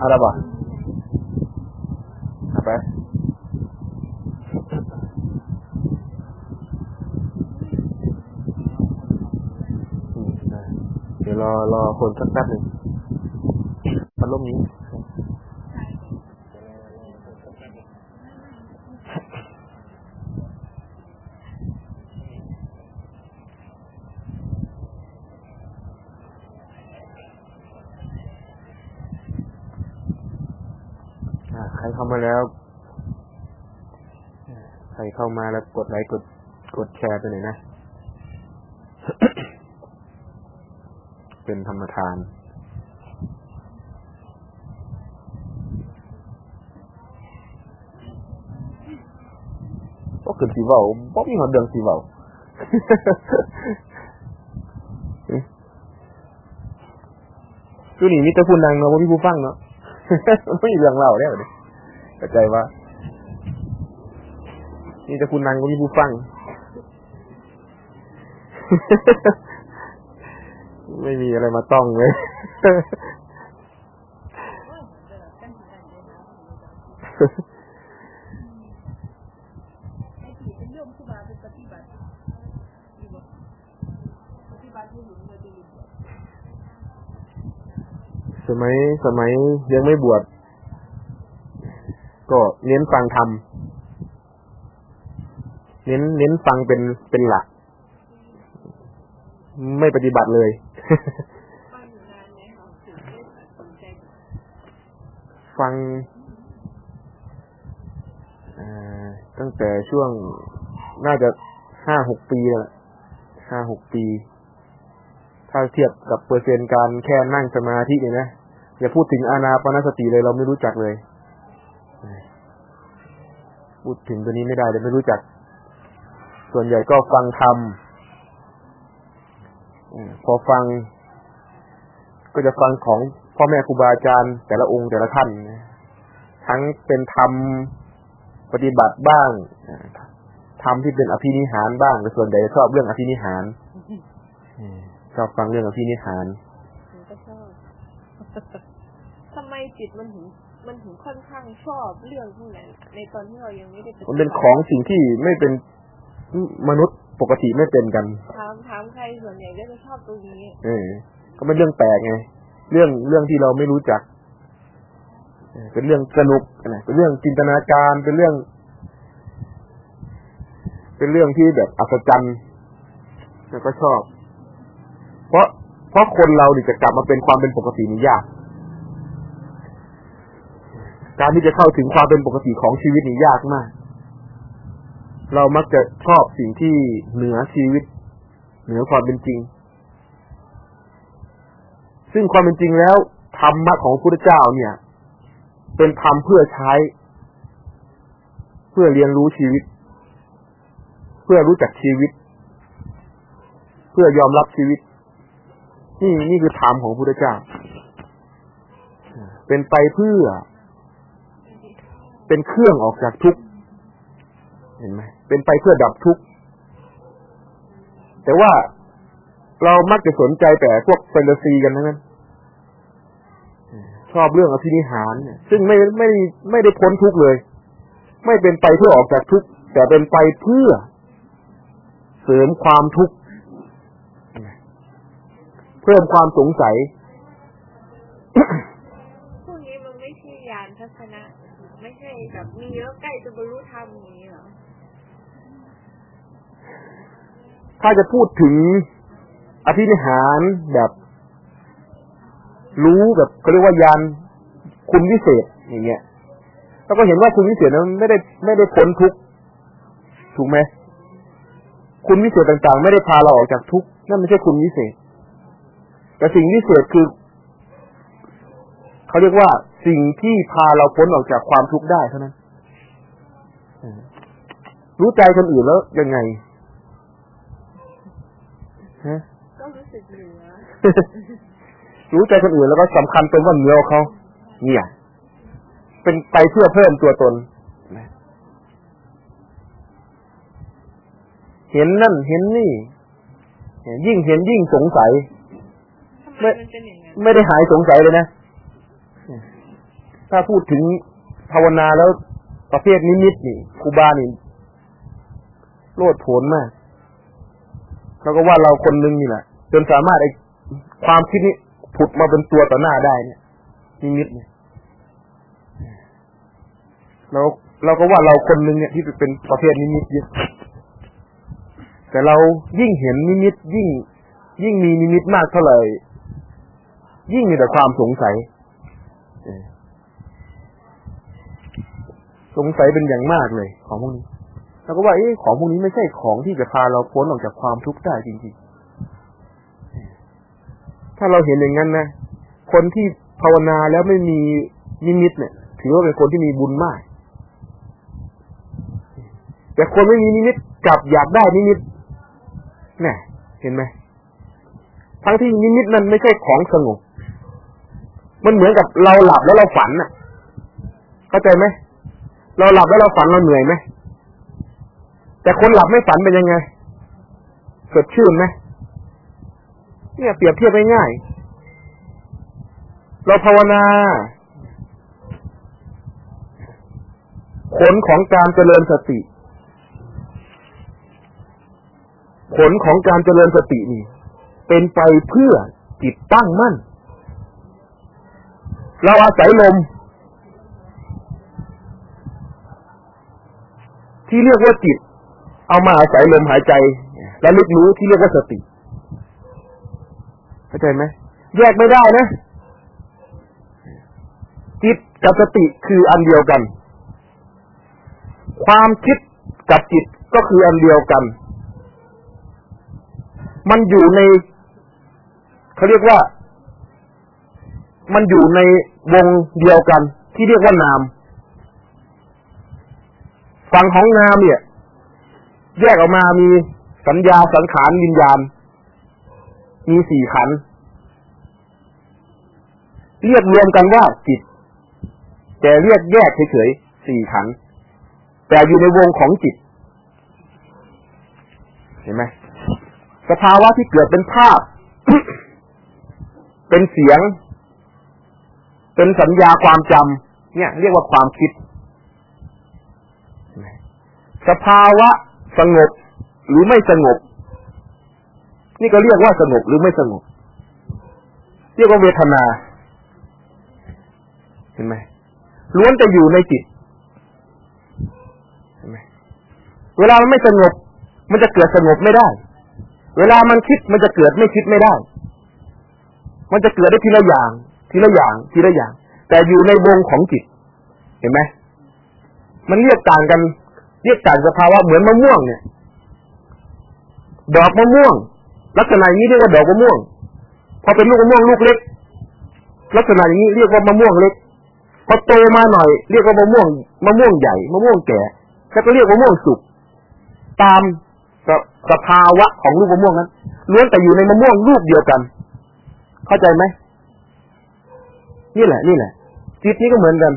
เอาละบ่เอาไปเดี๋ยวรอรอคนสักแป๊บหนึ่งพัดลมนี้ อ่าใครเข้า มาแล้วใครเข้ามาแล้วกดไลค์กดกดแชร์ไปหน่อยนะ เป็นธรรมทานก็ขึ้นสีเบาบ่มีหอดเดืองสีเบาคือนี่มีแต่ผู้นังเนาะบ่มีผู้ฟังเนาะไม่มีเรื่องเล่าแล้วเนี่ย เข้าใจว่า นี่แต่คุณนังบ่มีผู้ฟัง ไม่มีอะไรมาต้องเลยไอ้ที่เป็นเรื่องที่มาเป็นปฏิบัติดีบ่ปฏิบัติให้หนุนเลยดีบ่สมัยสมัยยังไม่บวช เน้นฟังธรรมเน้นเน้นฟังเป็นเป็นหลัก ไม่ปฏิบัติเลยฟังอ่าตั้งแต่ช่วงน่าจะห้าหกปีแล้วห้าหกปี ถ้าเทียบกับเปอร์เซ็นต์การแค่นั่งสมาธิเนี่ยนะอย่าพูดถึงอานาปานสติเลยเราไม่รู้จักเลย พูดถึงตัวนี้ไม่ได้เลยไม่รู้จัก ส่วนใหญ่ก็ฟังธรรมอืมพอฟัง ก็จะฟังของพ่อแม่ครูบาอาจารย์ แต่ละองค์แต่ละท่านนะทั้งเป็นธรรมปฏิบัติบ้างอ่าธรรมที่เป็นอภินิหารบ้างแต่ส่วนใหญ่ชอบเรื่องอภินิหารอืมชอบฟังเรื่องอภินิหารหนูก็ชอบทำไมจิตมันถึง มันถึงค่อนข้างชอบเรื่องพวกนั้นในตอนที่เรายังไม่ได้มันเป็นของสิ่งที่ไม่เป็นมนุษย์ปกติไม่เป็นกันถามถามใครส่วนใหญ่ก็จะชอบตรงนี้เออก็เป็นเรื่องแปลกไงเรื่องเรื่องที่เราไม่รู้จักเออเป็นเรื่องสนุกนะเป็นเรื่องจินตนาการเป็นเรื่อง เป็นเรื่องที่แบบอัศจรรย์แล้วก็ชอบ เพราะเพราะคนเราเนี่ยจะกลับมาเป็นความเป็นปกตินี่ยาก การที่จะเข้าถึงความเป็นปกติของชีวิตนี่ยากมาก เรามักจะชอบสิ่งที่เหนือชีวิต เหนือความเป็นจริง ซึ่งความเป็นจริงแล้วธรรมะของพระพุทธเจ้าเนี่ย เป็นธรรมเพื่อใช้ เพื่อเรียนรู้ชีวิต เพื่อรู้จักชีวิต เพื่อยอมรับชีวิต นี่นี่คือธรรมของพระพุทธเจ้า เป็นไปเพื่อ เป็นเครื่องออกจากทุกข์เห็นไหมเป็นไปเพื่อดับทุกข์แต่ว่าเรามักจะสนใจแต่พวกแฟนตาซีกันทั้งนั้นชอบเรื่องอภินิหารเนี่ยซึ่งไม่ไม่ไม่ได้พ้นทุกข์เลย ไม่เป็นไปเพื่อออกจากทุกข์แต่เป็นไปเพื่อเสริมความทุกข์เพิ่มความสงสัย พวกนี้มันไม่ใช่ยานทัศนะ ไม่ใช่ แล้วใกล้จะบรรลุธรรมอย่างนี้เหรอถ้าจะพูดถึงอภินิหารแบบ รู้แบบเขาเรียกว่ายานคุณวิเศษอย่างเงี้ยเราก็เห็นว่าคุณวิเศษนั้นไม่ได้ไม่ได้พ้นทุกถูกไหมคุณวิเศษต่างๆ ไม่ได้พาเราออกจากทุกนั่นไม่ใช่คุณวิเศษ แต่สิ่งวิเศษคือเขาเรียกว่าสิ่งที่พาเราพ้นออกจากความทุกข์ได้เท่านั้น รู้ใจคนอื่นแล้วยังไงฮะก็รู้สึกเหนือรู้ใจคนอื่นแล้วก็สำคัญตรงว่าเหนือเขาเนี่ย เป็นไปเพื่อเพิ่มตัวตนนะเห็นนั่นเห็นนี่ยิ่งเห็นยิ่งสงสัยทำไมมันเป็นอย่างนั้นไม่ได้หายสงสัยเลยนะ ถ้าพูดถึงภาวนาแล้วประเภทนิมิตนี่ครูบานี่ โลดโผนมากเราก็ว่าเราคนนึงนี่แหละจนสามารถไอ้ความคิดนี้ผุดมาเป็นตัวต่อหน้าได้เนี่ยนิมิตเนี่ยเราเราก็ว่าเราคนนึงเนี่ยที่เป็นประเภทนิมิตเยอะแต่เรายิ่งเห็นนิมิตยิ่ง ยิ่งมีนิมิตมากเท่าไหร่ยิ่งมีแต่ความสงสัยสงสัยเป็นอย่างมากเลย ของพวกนี้ เราก็ว่าเอ๊ะของพวกนี้ไม่ใช่ของที่จะพาเราพ้นออกจากความทุกข์ได้จริงๆ ถ้าเราเห็นอย่างนั้นนะคนที่ภาวนาแล้วไม่มีนิมิตเนี่ย ถือว่าเป็นคนที่มีบุญมาก แต่คนไม่มีนิมิตกลับอยากได้นิมิตเนี่ยเห็นไหมทั้งที่นิมิตนั้นไม่ใช่ของสงบมันเหมือนกับเราหลับแล้วเราฝันน่ะ เข้าใจไหมเราหลับแล้วเราฝันเราเหนื่อยไหม แต่คนหลับไม่ฝันเป็นยังไงสดชื่นไหมเนี่ยเปรียบเทียบง่ายๆเราภาวนา ผลของการเจริญสติ ผลของการเจริญสตินี่ เป็นไปเพื่อจิตตั้งมั่น เราอาศัยลม ที่เรียกว่าจิต เอามาอาศัยลมหายใจ และลึกรู้ที่เรียกว่าสติเข้าใจไหมแยกไม่ได้นะจิตกับสติคืออันเดียวกัน ความคิดกับจิตก็คืออันเดียวกัน มันอยู่ในเขาเรียกว่า มันอยู่ในวงเดียวกัน ที่เรียกว่านาม ฝั่งของนามเนี่ย แยกออกมามีสัญญาสังขารวิญญาณ มีสี่ขัน เรียกรวมกันว่าจิต แต่เรียกแยกเฉยๆสี่ขัน แต่อยู่ในวงของจิต เห็นไหมสภาวะที่เกิดเป็นภาพ เป็นเสียง เป็นสัญญาความจำเนี่ย เรียกว่าความคิด สภาวะ สงบหรือไม่สงบ นี่ก็เรียกว่าสงบหรือไม่สงบ เรียกว่าเวทนา เห็นไหมล้วนจะอยู่ในจิตเห็นไหมเวลามันไม่สงบ มันจะเกิดสงบไม่ได้ เวลามันคิดมันจะเกิดไม่คิดไม่ได้ มันจะเกิดได้ทีละอย่าง ทีละอย่าง ทีละอย่าง แต่อยู่ในวงของจิต เห็นไหมมันเรียกต่างกัน เรียกต่างสภาวะเหมือนมะม่วงเนี่ย ดอกมะม่วง ลักษณะนี้เรียกว่าดอกมะม่วง พอเป็นลูกมะม่วงลูกเล็ก ลักษณะนี้เรียกว่ามะม่วงเล็ก พอโตมาหน่อย เรียกว่ามะม่วงมะม่วงใหญ่มะม่วงแก่แล้วก็เรียกมะม่วงสุกตามสภาวะของลูกมะม่วงนั้นล้วนแต่อยู่ในมะม่วงลูกเดียวกัน เข้าใจไหมนี่แหละ นี่แหละจิตนี้ก็เหมือนกัน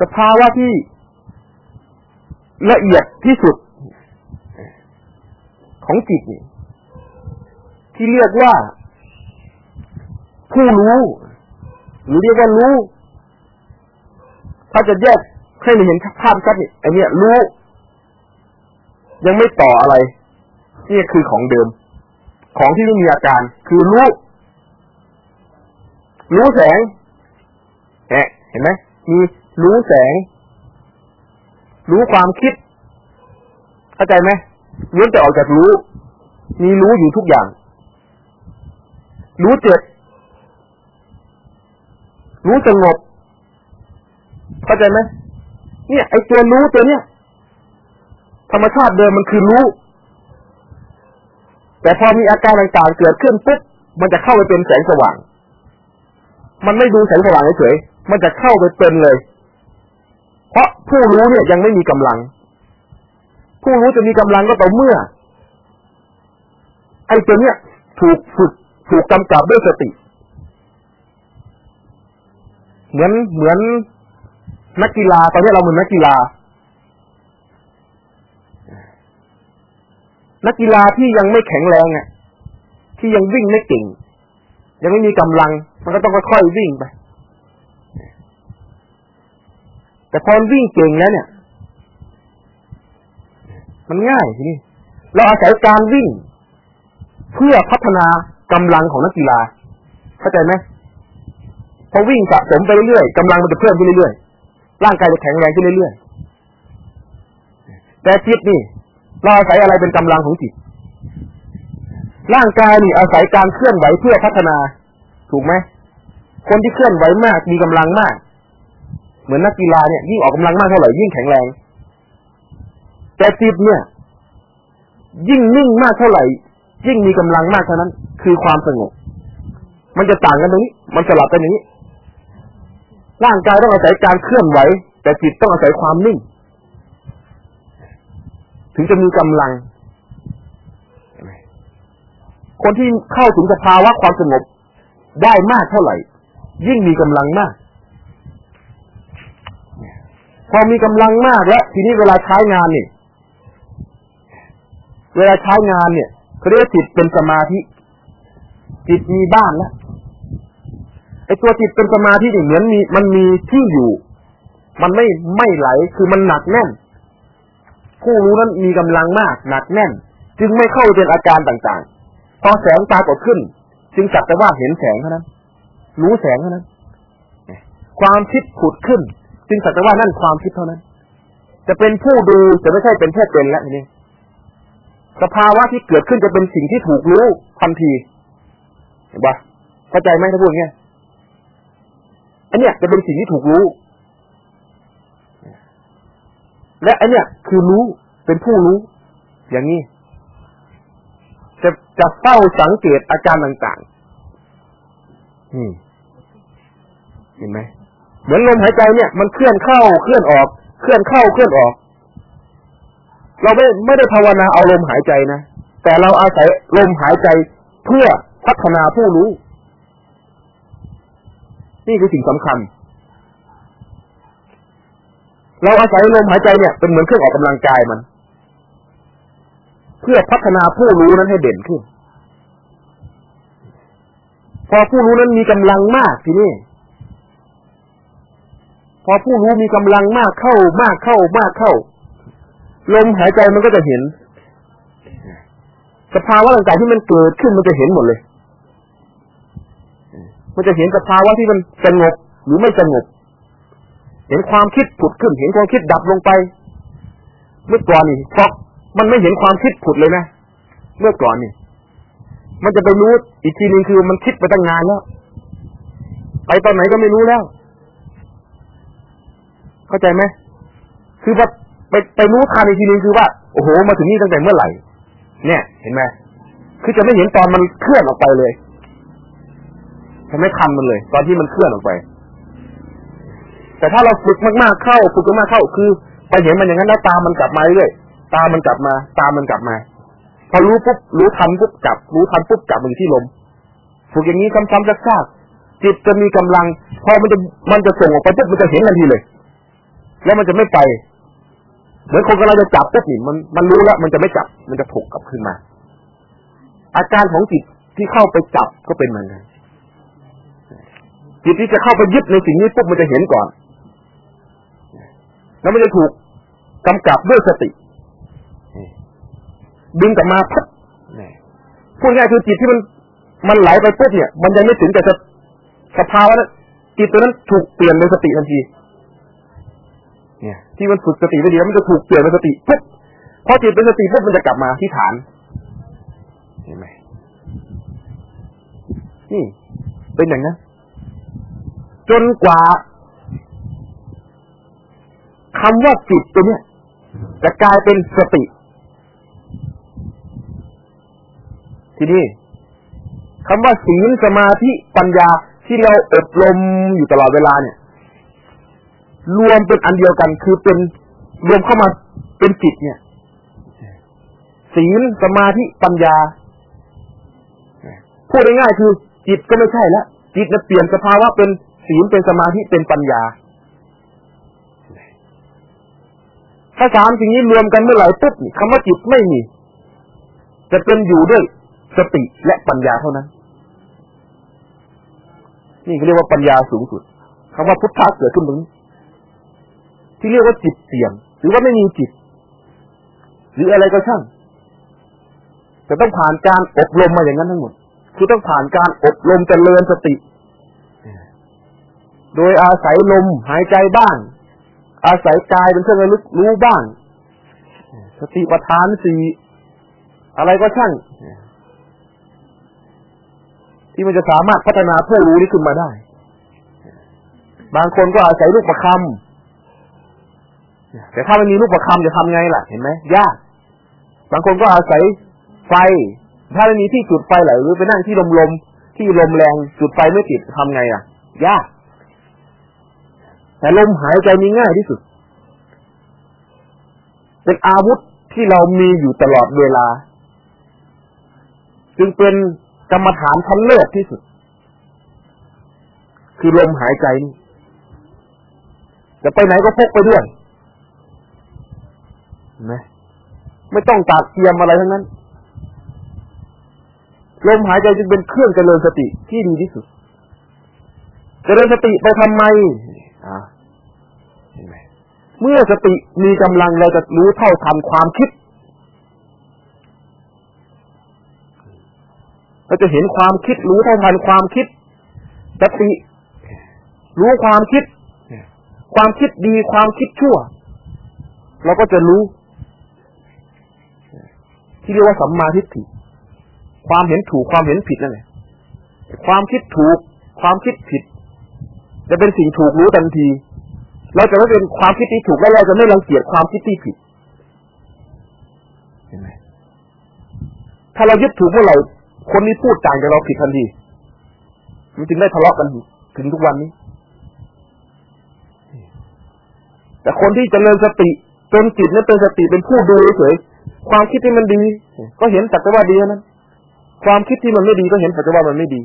สภาวะที่ละเอียดที่สุดของจิตนี่ที่เรียกว่าผู้รู้หรือเรียกว่ารู้ ถ้าจะแยกให้เห็นภาพชัดนี่ไอเนี้ยรู้ ยังไม่ต่ออะไรนี่คือของเดิม ของที่ไม่มีอาการ คือรู้ รู้แสงเห็นไหมมี รู้แสง รู้ความคิด เข้าใจไหมล้วนจะออกจากรู้ มีรู้อยู่ทุกอย่าง รู้เจ็ดรู้สงบ เข้าใจไหมเนี่ย ไอ้ตัวรู้ตัวเนี้ยธรรมชาติเดิมมันคือรู้ แต่พอมีอาการต่างๆเกิดขึ้นปุ๊บมันจะเข้าไปเป็นแสงสว่าง มันไม่ดูแสงสว่างเฉยๆมันจะเข้าไปเป็นเลย เพราะผู้รู้เนี่ยยังไม่มีกำลัง ผู้รู้จะมีกำลังก็ต่อเมื่อ ไอ้ตัวเนี้ยถูกฝึกถูกกำกับด้วยสติ เหมือนเหมือนนักกีฬาตอนนี้เราเหมือนนักกีฬา นักกีฬาที่ยังไม่แข็งแรงอะ ที่ยังวิ่งไม่เก่ง ยังไม่มีกำลัง มันก็ต้องค่อยๆวิ่งไป แต่พอวิ่งเก่งแล้วเนี่ย มันง่ายทีนี้เราอาศัยการวิ่ง เพื่อพัฒนากำลังของนักกีฬา เข้าใจไหมพอวิ่งสะสมไปเรื่อยๆกำลังมันจะเพิ่มขึ้นเรื่อยๆร่างกายจะแข็งแรงขึ้นเรื่อยๆแต่จิตนี่เราอาศัยอะไรเป็นกำลังของจิต ร่างกายนี่อาศัยการเคลื่อนไหวเพื่อพัฒนา ถูกไหมคนที่เคลื่อนไหวมากมีกำลังมาก เหมือนนักกีฬาเนี่ยยิ่งออกกำลังมากเท่าไหร่ยิ่งแข็งแรง แต่จิตเนี่ย ยิ่งนิ่งมากเท่าไหร่ ยิ่งมีกำลังมากเท่านั้น คือความสงบมันจะต่างกันตรงนี้ มันสลับกันอย่างนี้ ร่างกายต้องอาศัยการเคลื่อนไหว แต่จิตต้องอาศัยความนิ่ง ถึงจะมีกำลัง คนที่เข้าถึงสภาวะความสงบได้มากเท่าไหร่ ยิ่งมีกำลังมาก พอมีกำลังมากแล้วทีนี้เวลาใช้งานเนี่ยเวลาใช้งานเนี่ยเขาเรียกจิตเป็นสมาธิ จิตมีบ้านแล้วไอ้ตัวจิตเป็นสมาธินี่เหมือนมีมันมีที่อยู่ มันไม่ไม่ไหลคือมันหนักแน่น ผู้รู้นั้นมีกำลังมาก หนักแน่น จึงไม่เข้าเป็นอาการต่างๆ พอแสงปรากฏขึ้น จึงจับแต่ว่าเห็นแสงเท่านั้น รู้แสงเท่านั้น ความคิดผุดขึ้น จึงสักแต่ว่านั่นความคิดเท่านั้น จะเป็นผู้ดูจะไม่ใช่เป็นแค่เป็นแล้วนี่สภาวะที่เกิดขึ้นจะเป็นสิ่งที่ถูกรู้ทันทีเห็นปะเข้าใจไหมถ้าพูดงี้อันเนี้ยจะเป็นสิ่งที่ถูกรู้ และอันเนี้ยคือรู้เป็นผู้รู้ อย่างนี้ จะจะเฝ้าสังเกตอาการต่างๆนี่เห็นไหม เหมือนลมหายใจเนี่ย มันเคลื่อนเข้าเคลื่อนออก เคลื่อนเข้าเคลื่อนออก เราไม่ไม่ได้ภาวนาเอาลมหายใจนะแต่เราอาศัยลมหายใจเพื่อพัฒนาผู้รู้ นี่คือสิ่งสำคัญ เราอาศัยลมหายใจเนี่ย เป็นเหมือนเครื่องออกกำลังกายมัน เพื่อพัฒนาผู้รู้นั้นให้เด่นขึ้น พอผู้รู้นั้นมีกำลังมากทีนี้ อผู้รู้มีกำลังมากเข้ามากเข้ามากเข้า ลมหายใจมันก็จะเห็น สภาวะต่างๆที่มันเกิดขึ้นมันจะเห็นหมดเลย มันจะเห็นสภาวะที่มันสงบหรือไม่สงบ เห็นความคิดผุดขึ้น เห็นความคิดดับลงไป เมื่อก่อนนี่เพราะมันไม่เห็นความคิดผุดเลยนะ เมื่อก่อนนี่มันจะไปรู้อีกทีนึงคือมันคิดไปตั้งนานแล้ว ไปตอนไหนก็ไม่รู้แล้ว เข้าใจไหมคือว่าไปไปรู้ทันอีกทีนึงคือว่าโอ้โหมาถึงนี่ตั้งแต่เมื่อไหร่ เนี่ย เห็นไหมคือจะไม่เห็นตอนมันเคลื่อนออกไปเลยจะไม่ทันมันเลย ตอนที่มันเคลื่อนออกไป แต่ถ้าเราฝึกมากๆเข้าฝึกมากๆเข้า คือไปเห็นมันอย่างนั้นแล้วตามมันกลับมาเรื่อยตามมันกลับมา ตามมันกลับมา พอรู้ปุ๊บรู้ทันปุ๊บกลับ รู้ทันปุ๊บกลับมันที่ลมฝึกอย่างนี้ซ้ำๆซักๆจิตจะมีกำลัง พอมันจะมันจะส่งออกไปปุ๊บมันจะเห็นทันทีเลย แล้วมันจะไม่ไป เหมือนคนกำลังจะจับปุ๊บนี่มันมันรู้แล้ว มันจะไม่จับ มันจะถูกกลับขึ้นมา อาการของจิตที่เข้าไปจับก็เป็นเหมือนกันจิตที่จะเข้าไปยึดในสิ่งนี้ปุ๊บมันจะเห็นก่อน แล้วมันจะถูกกำกับด้วยสติดึงกลับมาพัดพูดง่ายคือจิตที่มันมันไหลไปปุ๊บเนี่ย มันยังไม่ถึงแต่สภาวะนั้นจิตตัวนั้นถูกเปลี่ยนเป็นสติทันที เนี่ย ที่มันฝึกสติได้ดีแล้วมันจะถูกเปลี่ยนเป็นสติปุ๊บพอจิตเป็นสติปุ๊บมันจะกลับมาที่ฐาน เห็นไหมนี่ เป็นอย่างนั้นจนกว่าคำว่าจิตตัวเนี้ยจะกลายเป็นสติ ทีนี้คำว่าศีลสมาธิปัญญาที่เราอบรมอยู่ตลอดเวลาเนี่ย รวมเป็นอันเดียวกัน คือเป็นรวมเข้ามาเป็นจิตเนี่ย ศีลสมาธิปัญญาพูดง่ายๆคือ จิตก็ไม่ใช่แล้วจิตจะเปลี่ยนสภาวะเป็นศีลเป็นสมาธิเป็นปัญญาถ้าสามสิ่งนี้รวมกันเมื่อไหร่ปุ๊บคำว่าจิตไม่มี จะเป็นอยู่ด้วยสติและปัญญาเท่านั้น นี่เขาเรียกว่าปัญญาสูงสุดคำว่าพุทธะเกิดขึ้นตรงนี้ ที่เรียกว่าจิตเสี่ยง หรือว่าไม่มีจิต หรืออะไรก็ช่างแต่ต้องผ่านการอบรมมาอย่างนั้นทั้งหมด คือต้องผ่านการอบรมเจริญสติ โดยอาศัยลมหายใจบ้าง อาศัยกายเป็นเครื่องระลึกรู้บ้าง สติปัฏฐานสี่อะไรก็ช่างที่มันจะสามารถพัฒนาเพื่อรู้นี้ขึ้นมาได้ บางคนก็อาศัยลูกประคำ แต่ถ้าไมันมีลูกประคำจะทำไงล่ะ เห็นไหมยากบางคนก็อาศัยไฟ ถ้าไม่มีที่จุดไฟหรือไปนั่งที่ลมลมที่ลมแรงจุดไฟไม่ติดทำไงอะ ยาก แต่ลมหายใจมีง่ายที่สุด เป็นอาวุธที่เรามีอยู่ตลอดเวลา จึงเป็นกรรมฐานชั้นเลิศที่สุด คือลมหายใจนี่จะไปไหนก็พกไปด้วย นไหมไม่ต้องตากเทียมอะไรทั้งนั้น ลมหายใจจึงเป็นเครื่องเจริญสติที่ดีที่สุด เจริญสติไปทำไมอ่าเห็นไหมเมื่อสติมีกำลังเราจะรู้เท่าทันความคิดเราจะเห็นความคิด รู้เท่าทันความคิดสติรู้ความคิด ความคิดดีความคิดชั่ว เราก็จะรู้ ที่เรียกว่าสัมมาทิฏฐิความเห็นถูกความเห็นผิดนั่นแหละความคิดถูกความคิดผิด จะเป็นสิ่งถูกรู้ทันที เราจะไม่เป็นความคิดที่ถูกแล้วเราจะไม่รังเกียจความคิดที่ผิดเห็นไหมถ้าเรายึดถูกเมื่อไหร่คนนี้พูดต่างจากเราผิดทันทีมันจึงได้ทะเลาะกันถึงทุกวันนี้ แต่คนที่จเจริญสติจนจิตนั้นเป็นสติเป็นผู้ดูเฉย ความคิดที่มันดี ก็เห็นสักแต่ว่าดีนั้น ความคิดที่มันไม่ดีก็เห็นสักแต่ว่ามันไม่ดี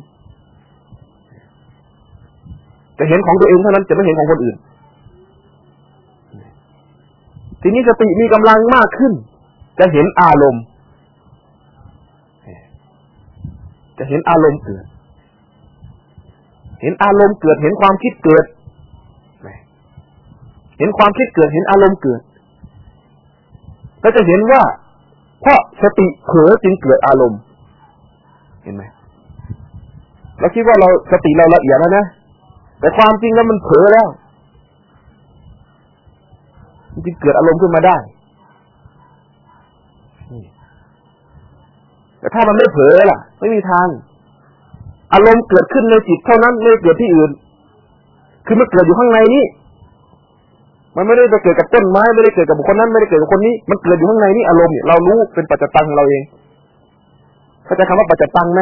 จะเห็นของตัวเองเท่านั้นจะไม่เห็นของคนอื่น ทีนี้สติมีกำลังมากขึ้น จะเห็นอารมณ์ จะเห็นอารมณ์เกิด เห็นอารมณ์เกิด เห็นความคิดเกิด เห็นความคิดเกิด เห็นอารมณ์เกิดแล้วจะเห็นว่า เพราะสติเผลอจึงเกิดอารมณ์ เห็นไหมเราคิดว่าเราสติเราละเอียดแล้วนะแต่ความจริงแล้วมันเผลอแล้วมันจึงเกิดอารมณ์ขึ้นมาได้แต่ถ้ามันไม่เผลอล่ะ ไม่มีทาง อารมณ์เกิดขึ้นในจิตเท่านั้นไม่เกิดที่อื่น คือมันเกิดอยู่ข้างในนี้ มันไม่ได้ไปเกิดกับต้นไม้ไม่ได้เกิดกับบุคคลนั้นไม่ได้เกิดกับคนนี้มันเกิดอยู่ข้างในนี้อารมณ์เนี่ยเรารู้เป็นปัจจตังของเราเองเข้าใจคำว่าปัจจตังไหม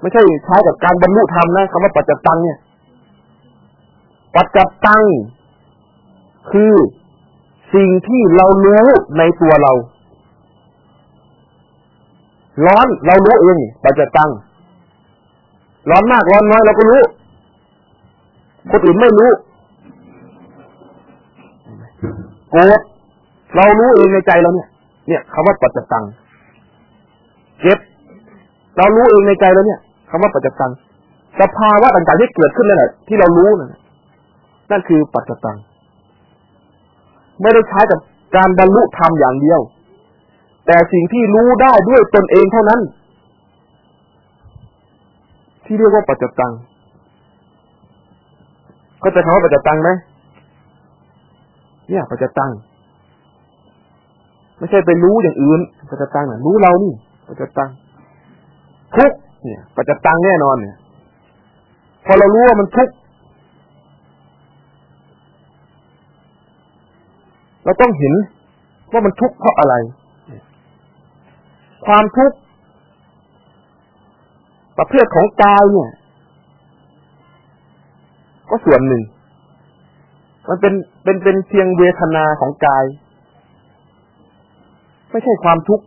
ไม่ใช่ใช้กับการบรรลุธรรมนะคำว่าปัจจตังเนี่ย ปัจจตังคือสิ่งที่เรารู้ในตัวเรา ร้อนเรารู้เองปัจจตังร้อนมากร้อนน้อยเราก็รู้ คนอื่นไม่รู้ โกรธเรารู้เองในใจเราเนี่ย เนี่ยคำว่าปัจจตังเจ็บเรารู้เองในใจแล้วเนี่ยคำว่าปัจจตังสภาวะต่างๆที่เกิดขึ้นนั่นแหละที่เรารู้นั่นนั่นคือปัจจตังไม่ได้ใช้กับการบรรลุธรรมอย่างเดียว แต่สิ่งที่รู้ได้ด้วยตนเองเท่านั้น ที่เรียกว่าปัจจตังก็จะคำว่าปัจจตังไหม เนี่ยปัจจตัง ไม่ใช่ไปรู้อย่างอื่นปัจจตังน่ะรู้เรานี่ปัจจตังทุกเนี่ย ปัจจตังแน่นอนเนี่ย พอเรารู้ว่ามันทุกเราต้องเห็นว่ามันทุกข์เพราะอะไร ความทุกข์ประเภทของกายเนี่ย ก็ส่วนหนึ่ง มันเป็นเป็นเป็นเพียงเวทนาของกาย ไม่ใช่ความทุกข์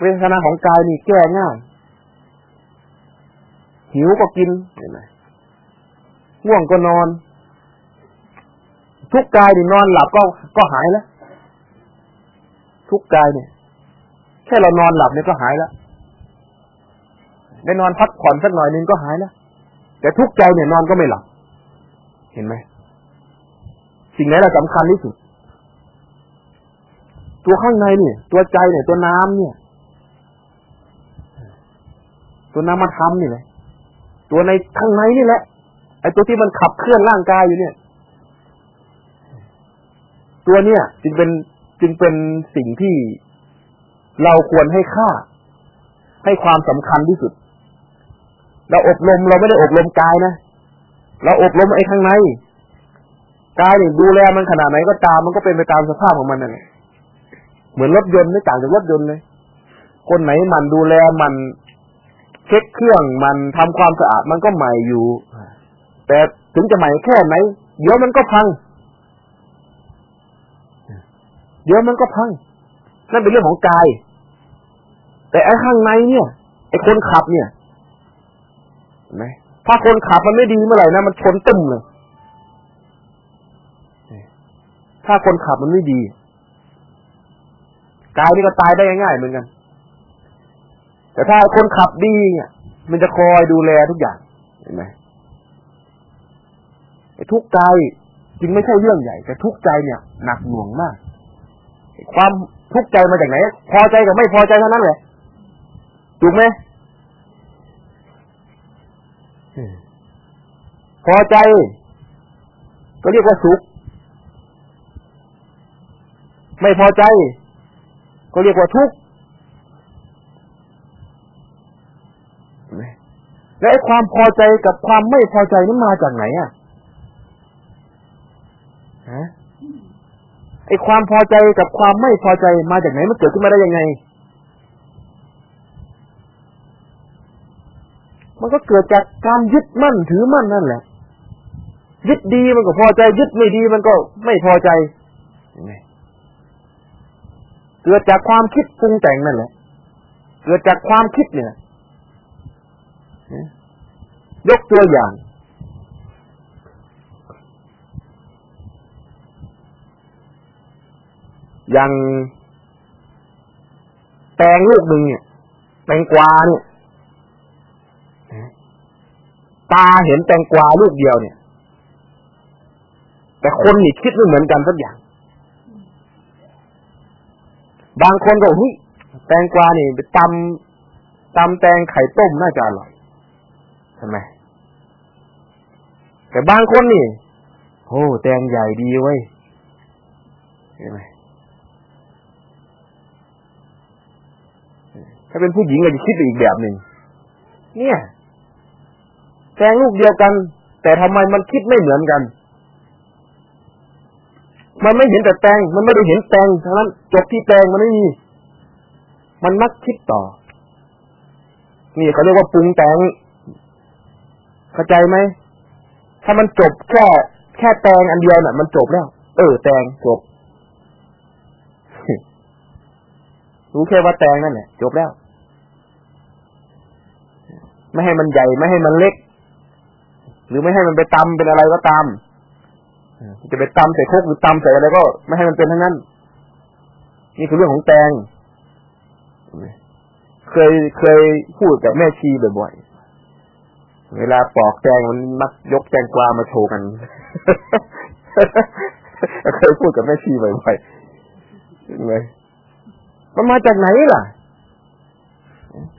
เวทนาของกายนี่แก้ง่าย หิวก็กินเห็นไหมง่วงก็นอน ทุกกายนี่นอนหลับก็ก็หายแล้ว ทุกกายเนี่ย แค่เรานอนหลับเนี่ยก็หายแล้วได้นอนพักผ่อนสักหน่อยนึงก็หายแล้ว แต่ทุกใจเนี่ยนอนก็ไม่หลับ เห็นไหมสิ่งไหนเราสำคัญที่สุด ตัวข้างในเนี่ย ตัวใจเนี่ย ตัวน้ำเนี่ย ตัวน้ำมาทำนี่แหละตัวในข้างในนี่แหละไอ้ตัวที่มันขับเคลื่อนร่างกายอยู่เนี่ย ตัวเนี่ย จึงเป็นจึงเป็นสิ่งที่เราควรให้ค่า ให้ความสำคัญที่สุด เราอบรมเราไม่ได้อบรมกายนะเราอบรมไอ้ข้างในกายเนี่ยดูแลมันขนาดไหนก็ตามมันก็เป็นไปตามสภาพของมันนั่นแหละเหมือนรถยนต์ไม่ต่างจากรถยนต์เลย คนไหนมันดูแลมันเช็คเครื่องมันทำความสะอาดมันก็ใหม่อยู่ แต่ถึงจะใหม่แค่ไหนเดี๋ยวมันก็พัง เดี๋ยวมันก็พังนั่นเป็นเรื่องของกาย แต่ไอ้ข้างในเนี่ยไอ้คนขับเนี่ย ไหมถ้าคนขับมันไม่ดีเมื่อไหร่นะมันชนตึ้มเลยถ้าคนขับมันไม่ดีกายนี่ก็ตายได้ง่ายๆเหมือนกัน แต่ถ้าคนขับดีเนี่ยมันจะคอยดูแลทุกอย่างเห็นไหมไอ้ทุกข์กายจริงไม่ใช่เรื่องใหญ่ แต่ทุกข์ใจเนี่ยหนักหน่วงมาก ความทุกข์ใจมาจากไหน พอใจกับไม่พอใจเท่านั้นแหละถูกไหม พอใจ ก็เรียกว่าสุข ไม่พอใจ ก็เรียกว่าทุกข์และไอ้ความพอใจกับความไม่พอใจนั้นมาจากไหนอะฮะไอ้ความพอใจกับความไม่พอใจมาจากไหนมันเกิดขึ้นมาได้ยังไง มันก็เกิดจากการยึดมั่นถือมั่นนั่นแหละ ยึดดีมันก็พอใจ ยึดไม่ดีมันก็ไม่พอใจเกิดจากความคิดปรุงแต่งนั่นแหละ เกิดจากความคิดเนี่ยยกตัวอย่าง อย่างแตงลูกหนึ่งเนี่ยแตงกวาเนี่ยตาเห็นแตงกวาลูกเดียวเนี่ย แต่คนนี่คิดไม่เหมือนกันสักอย่าง บางคนก็เฮ้ยแตงกวานี่ไปตำตำแตงไข่ต้มน่าจะอร่อยใช่ไหมแต่บางคนนี่โอ้แตงใหญ่ดีเว้ยใช่ไหมถ้าเป็นผู้หญิงก็จะคิดอีกแบบหนึ่งเนี่ยแตงลูกเดียวกัน แต่ทำไมมันคิดไม่เหมือนกัน มันไม่เห็นแต่แตงมันไม่ได้เห็นแตงเทั้งนั้นจบที่แตงมันไม่มี มันมักคิดต่อ นี่เขาเรียกว่าปรุงแต่ง เข้าใจไหม ถ้ามันจบแค่แค่แตงอันเดียวน่ะ มันจบแล้ว เออแตงจบ รู้แค่ว่าแตงนั่นแหละจบแล้ว ไม่ให้มันใหญ่ไม่ให้มันเล็ก หรือไม่ให้มันไปตำเป็นอะไรก็ตาม จะไปตำใส่โคกหรือตำใส่อะไรก็ ไม่ให้มันเป็นทั้งนั้น นี่คือเรื่องของแตง เคยเคยพูดกับแม่ชีบ่อยๆ เวลาปอกแตงมันมักยกแตงกวามาโชว์กัน เคยพูดกับแม่ชีบ่อยๆเลยมันมาจากไหนล่ะ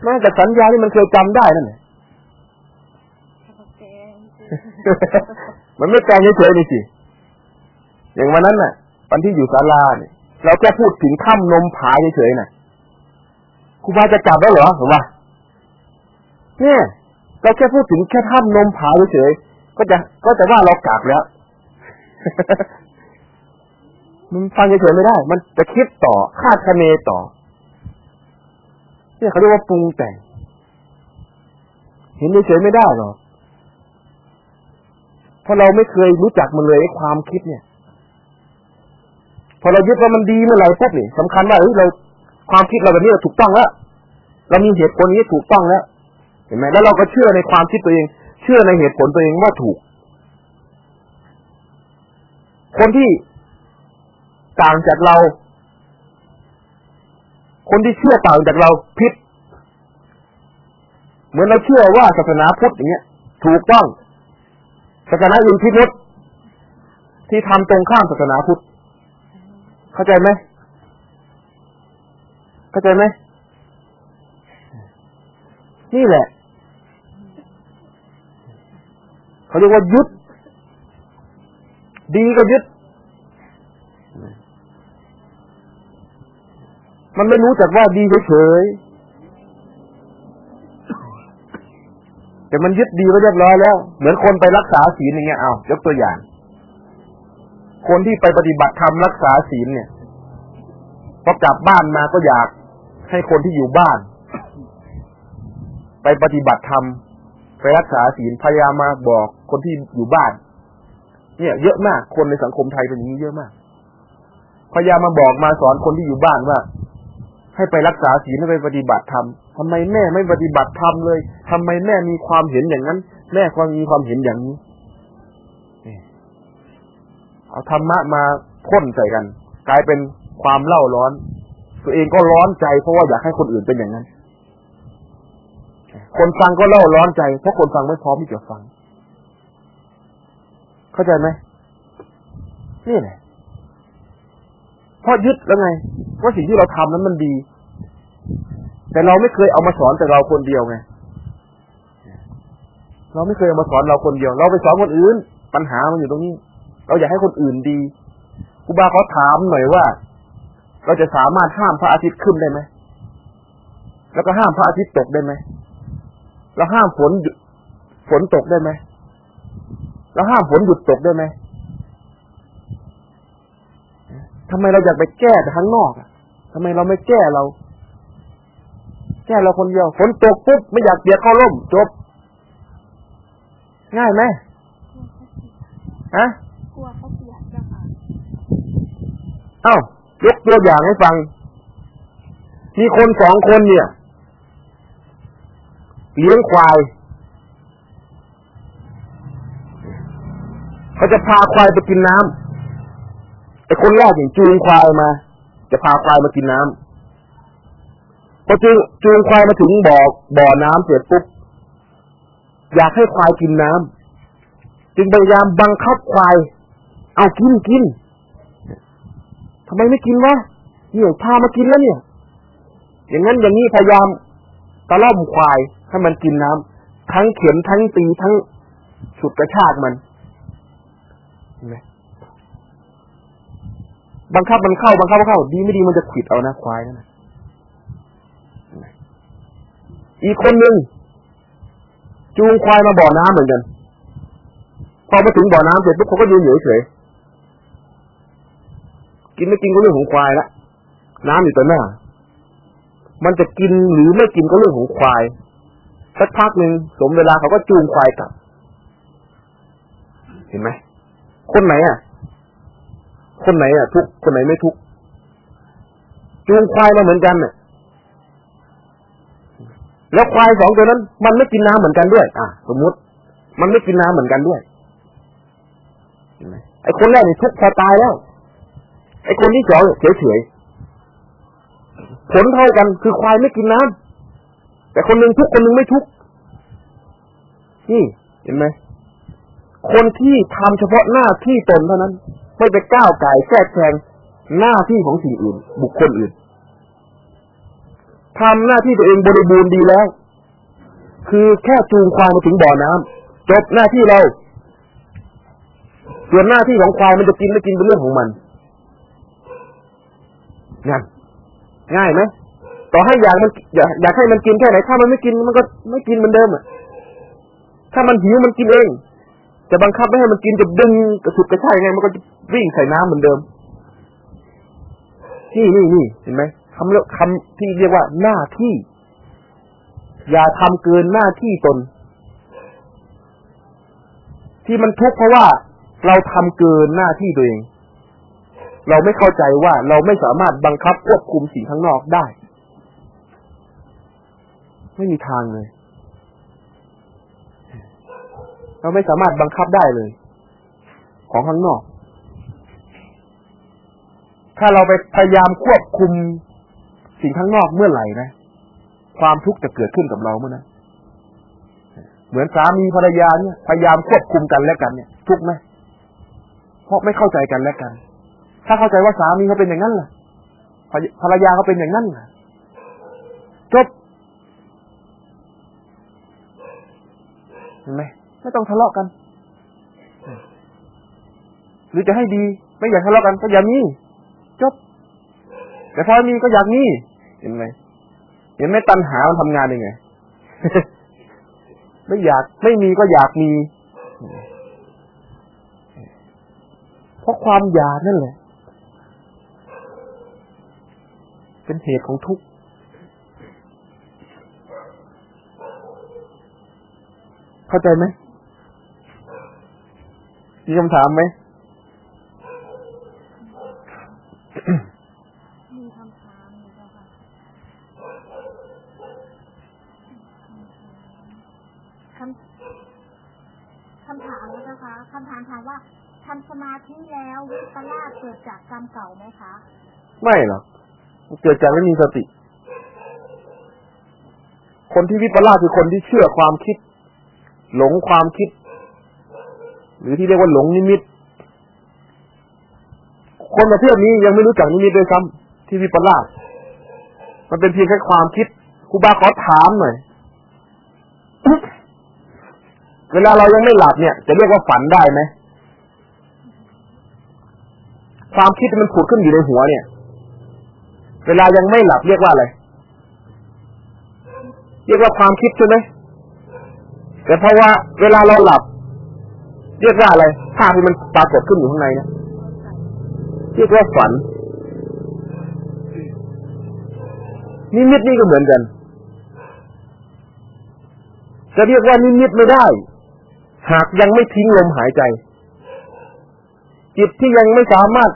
มาจากสัญญาที่มันเคยจำได้นั่นแหละมันไม่แปลงเฉยๆนี่สิ อย่างวันนั้นน่ะ วันที่อยู่ศาลาเนี่ยเราแค่พูดถึงถ้ำนมผาเฉยๆน่ะครูบาจะกลับแล้วเหรอหรือว่าเนี่ยเราแค่พูดถึงแค่ถ้ำนมผาเฉยๆก็จะก็จะว่าเรากลับแล้วมันฟังเฉยๆไม่ได้ มันจะคิดต่อคาดคะเนต่อ เนี่ยเขาเรียกว่าปรุงแต่ง เห็นเฉยๆไม่ได้หรอเพราะเราไม่เคยรู้จักมันเลยไอ้ความคิดเนี่ย พอเรายึดว่ามันดีเมื่อไหร่ปุ๊บนี่สำคัญว่าเฮ้ยเราความคิดเราแบบนี้เราถูกต้องแล้วเรามีเหตุผลนี้ถูกต้องแล้วเห็นไหมแล้วเราก็เชื่อในความคิดตัวเอง เชื่อในเหตุผลตัวเองว่าถูก คนที่ต่างจากเรา คนที่เชื่อต่างจากเราผิด เหมือนเราเชื่อว่าศาสนาพุทธอย่างเงี้ย ถูกต้องศาสนาอื่นพิรุษที่ทำตรงข้ามศาสนาพุทธ เข้าใจไหมเข้าใจไหมนี่แหละเขาเรียกว่ายึดดีก็ยึด มันไม่รู้จักว่าดีเฉยแต่มันยึดดีไว้เรียบร้อยแล้ว เหมือนคนไปรักษาศีลอย่างเงี้ยเอายกตัวอย่าง คนที่ไปปฏิบัติธรรมรักษาศีลเนี่ยพอกลับบ้านมาก็อยากให้คนที่อยู่บ้าน ไปปฏิบัติธรรมไปรักษาศีลพยายามมาบอกคนที่อยู่บ้าน เนี่ย เยอะมากคนในสังคมไทยเป็นอย่างนี้เยอะมากพยายามมาบอกมาสอนคนที่อยู่บ้านว่า ให้ไปรักษาศีลให้ไปปฏิบัติธรรมทำไมแม่ไม่ปฏิบัติธรรมเลยทำไมแม่มีความเห็นอย่างนั้น แม่ความมีความเห็นอย่างนี้ เอาธรรมะมาพ่นใส่กัน กลายเป็นความเล่าร้อน ตัวเองก็ร้อนใจ เพราะว่าอยากให้คนอื่นเป็นอย่างนั้น คนฟังก็เล่าร้อนใจ เพราะคนฟังไม่พร้อมที่จะฟัง เข้าใจไหมนี่แหละเพราะยึดแล้วไงว่าสิ่งที่เราทำนั้นมันดี แต่เราไม่เคยเอามาสอนแต่เราคนเดียวไงเราไม่เคยเอามาสอนเราคนเดียว เราไปสอนคนอื่น ปัญหามันอยู่ตรงนี้ เราอยากให้คนอื่นดีครูบาเขาถามหน่อยว่า เราจะสามารถห้ามพระอาทิตย์ขึ้นได้ไหมแล้วก็ห้ามพระอาทิตย์ตกได้ไหมเราห้ามฝนฝนตกได้ไหมเราห้ามฝนหยุดตกได้ไหมทำไมเราอยากไปแก้แต่ข้างนอกอะทำไมเราไม่แก้เรา แก้เราคนเดียวฝนตกปุ๊บไม่อยากเปียกเข้าร่มจบ ง่ายไหมฮะกลัวเขาเปียกจ้ะค่ะ เอ้ายกตัวอย่างให้ฟัง มีคนสองคนเนี่ย เลี้ยงควาย เขาจะพาควายไปกินน้ำไอ้คนแรกอย่างจูงควายมา จะพาควายมากินน้ำพอจูงจูงควายมาถึงบ่อบ่อน้ำเสร็จปุ๊บอยากให้ควายกินน้ำจึงพยายามบังคับควาย เอากินกิน ทำไมไม่กินวะเนี่ยพามากินแล้วเนี่ย อย่างนั้นอย่างนี้พยายามตะล่อมควายให้มันกินน้ำทั้งเข็มทั้งตีทั้งสุดกระชากมันเห็นไหมบังคับมันเข้าบังคับมันเข้า ดีไม่ดีมันจะขิดเอานะควายนั่นอีกคนหนึ่งจูงควายมาบ่อน้ำเหมือนกัน พอมาถึงบ่อน้ำเสร็จปุ๊บเขาก็ยืนเฉย กินไม่กินก็เรื่องของควายละน้ำอยู่ต่อหน้า มันจะกินหรือไม่กินก็เรื่องของควายสักพักหนึ่งสมเวลาเขาก็จูงควายกลับ เห็นไหมคนไหนอะ คนไหนอะ ทุกคนไหนไม่ทุกจูงควายมาเหมือนกันเนี่ยแล้วควายสองตัวนั้น มันไม่กินน้ำเหมือนกันด้วย อะ สมมุติ มันไม่กินน้ำเหมือนกันด้วยเห็นไหมไอ้คนแรกนี่ทุกพอตายแล้ว ไอ้คนที่สองเฉยเฉยผลเท่ากันคือควายไม่กินน้ำแต่คนหนึ่งทุกคนหนึ่งไม่ทุกนี่เห็นไหมคนที่ทำเฉพาะหน้าที่ตนเท่านั้น ไม่ไปก้าวไก่แทรกแซงหน้าที่ของสิ่งอื่น บุคคลอื่นทำหน้าที่ตัวเองบริบูรณ์ดีแล้ว คือแค่จูงควายมาถึงบ่อน้ำจบหน้าที่เราส่วนหน้าที่ของควายมันจะกินไม่กินเป็นเรื่องของมัน งั้นง่ายไหมต่อให้อยากมันอยากอยากให้มันกินแค่ไหนถ้ามันไม่กินมันก็ไม่กินเหมือนเดิมอะถ้ามันหิวมันกินเอง จะบังคับไม่ให้มันกินจะดึงกระสุดกระชายไงมันก็จะวิ่งใส่น้ำเหมือนเดิม นี่นี่นี่เห็นไหมคำเรียกคำที่เรียกว่าหน้าที่ อย่าทำเกินหน้าที่ตน ที่มันทุกข์เพราะว่าเราทำเกินหน้าที่ตัวเอง เราไม่เข้าใจว่าเราไม่สามารถบังคับควบคุมสิ่งข้างนอกได้ ไม่มีทางเลย เราไม่สามารถบังคับได้เลย ของข้างนอก ถ้าเราไปพยายามควบคุมสิ่งข้างนอกเมื่อไหร่นะ ความทุกข์จะเกิดขึ้นกับเราเมื่อนั้นเหมือนสามีภรรยาเนี่ยพยายามควบคุมกันและกันเนี่ย ทุกไหมเพราะไม่เข้าใจกันและกัน ถ้าเข้าใจว่าสามีเขาเป็นอย่างนั้นล่ะภรรยาเขาเป็นอย่างนั้นล่ะจบเห็นไหมไม่ต้องทะเลาะกัน หรือจะให้ดี ไม่อยากทะเลาะกันก็อย่ามีจบแต่พอมีก็อยากมีเห็นไหมเห็นไหมตัณหามันทำงานยังไงไม่อยากไม่มีก็อยากมี เพราะความอยากนั่นแหละ เป็นเหตุของทุกข์เข้าใจไหมมีคำถามไหมทำสมาธิแล้ววิปลาสเกิดจากกรรมเก่าไหมคะ ไม่หรอก เกิดจากไม่มีสติ คนที่วิปลาสคือคนที่เชื่อความคิด หลงความคิด หรือที่เรียกว่าหลงนิมิต คนประเภทนี้ยังไม่รู้จักนิมิตด้วยซ้ำที่วิปลาสมันเป็นเพียงแค่ความคิดครูบาขอถามหน่อยเวลาเรายังไม่หลับเนี่ย จะเรียกว่าฝันได้ไหมความคิดมันผุดขึ้นอยู่ในหัวเนี่ย เวลายังไม่หลับเรียกว่าอะไร เรียกว่าความคิดใช่ไหมแต่เพราะว่าเวลาเราหลับ เรียกว่าอะไรภาพที่มันปรากฏขึ้นอยู่ข้างในนี่ยเรียกว่าฝันนิมิตนี่ก็เหมือนกัน จะเรียกว่านิมิตไม่ได้ หากยังไม่ทิ้งลมหายใจ จิตที่ยังไม่สามารถ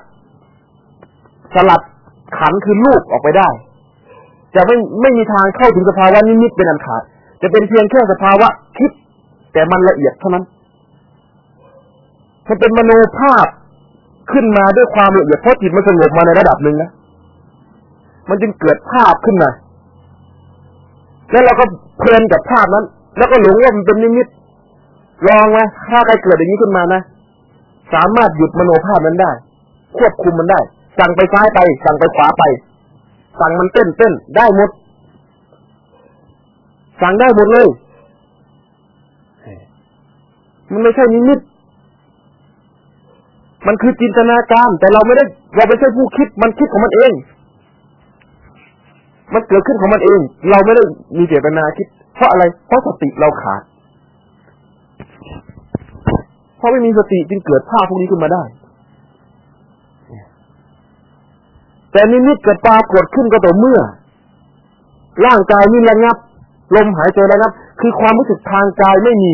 สลัด ขันคือลูกออกไปได้ จะไม่ไม่มีทางเข้าถึงสภาวะนิมิตเป็นอันขาด จะเป็นเพียงแค่สภาวะคิด แต่มันละเอียดเท่านั้นมันเป็นมโนภาพขึ้นมาด้วยความละเอียดเพราะจิตมันสงบมาในระดับหนึ่งนะมันจึงเกิดภาพขึ้นมาแล้วเราก็เพลินกับภาพนั้น แล้วก็หลงว่ามันเป็นนิมิตลองไหมถ้าใครเกิดอย่างนี้ขึ้นมานะ สามารถหยุดมโนภาพนั้นได้ ควบคุมมันได้ สั่งไปซ้ายไป สั่งไปขวาไป สั่งมันเต้นเต้นได้หมด สั่งได้หมดเลย มันไม่ใช่นิมิต มันคือจินตนาการ แต่เราไม่ได้ เราไม่ใช่ผู้คิด มันคิดของมันเอง มันเกิดขึ้นของมันเอง เราไม่ได้มีเจตนาคิด เพราะอะไร เพราะสติเราขาด เพราะไม่มีสติจึงเกิดภาพพวกนี้ขึ้นมาได้ แต่นิมิตเกิดปรากฏขึ้นก็ต่อเมื่อ ร่างกายนี่ระงับ ลมหายใจระงับ คือความรู้สึกทางกายไม่มี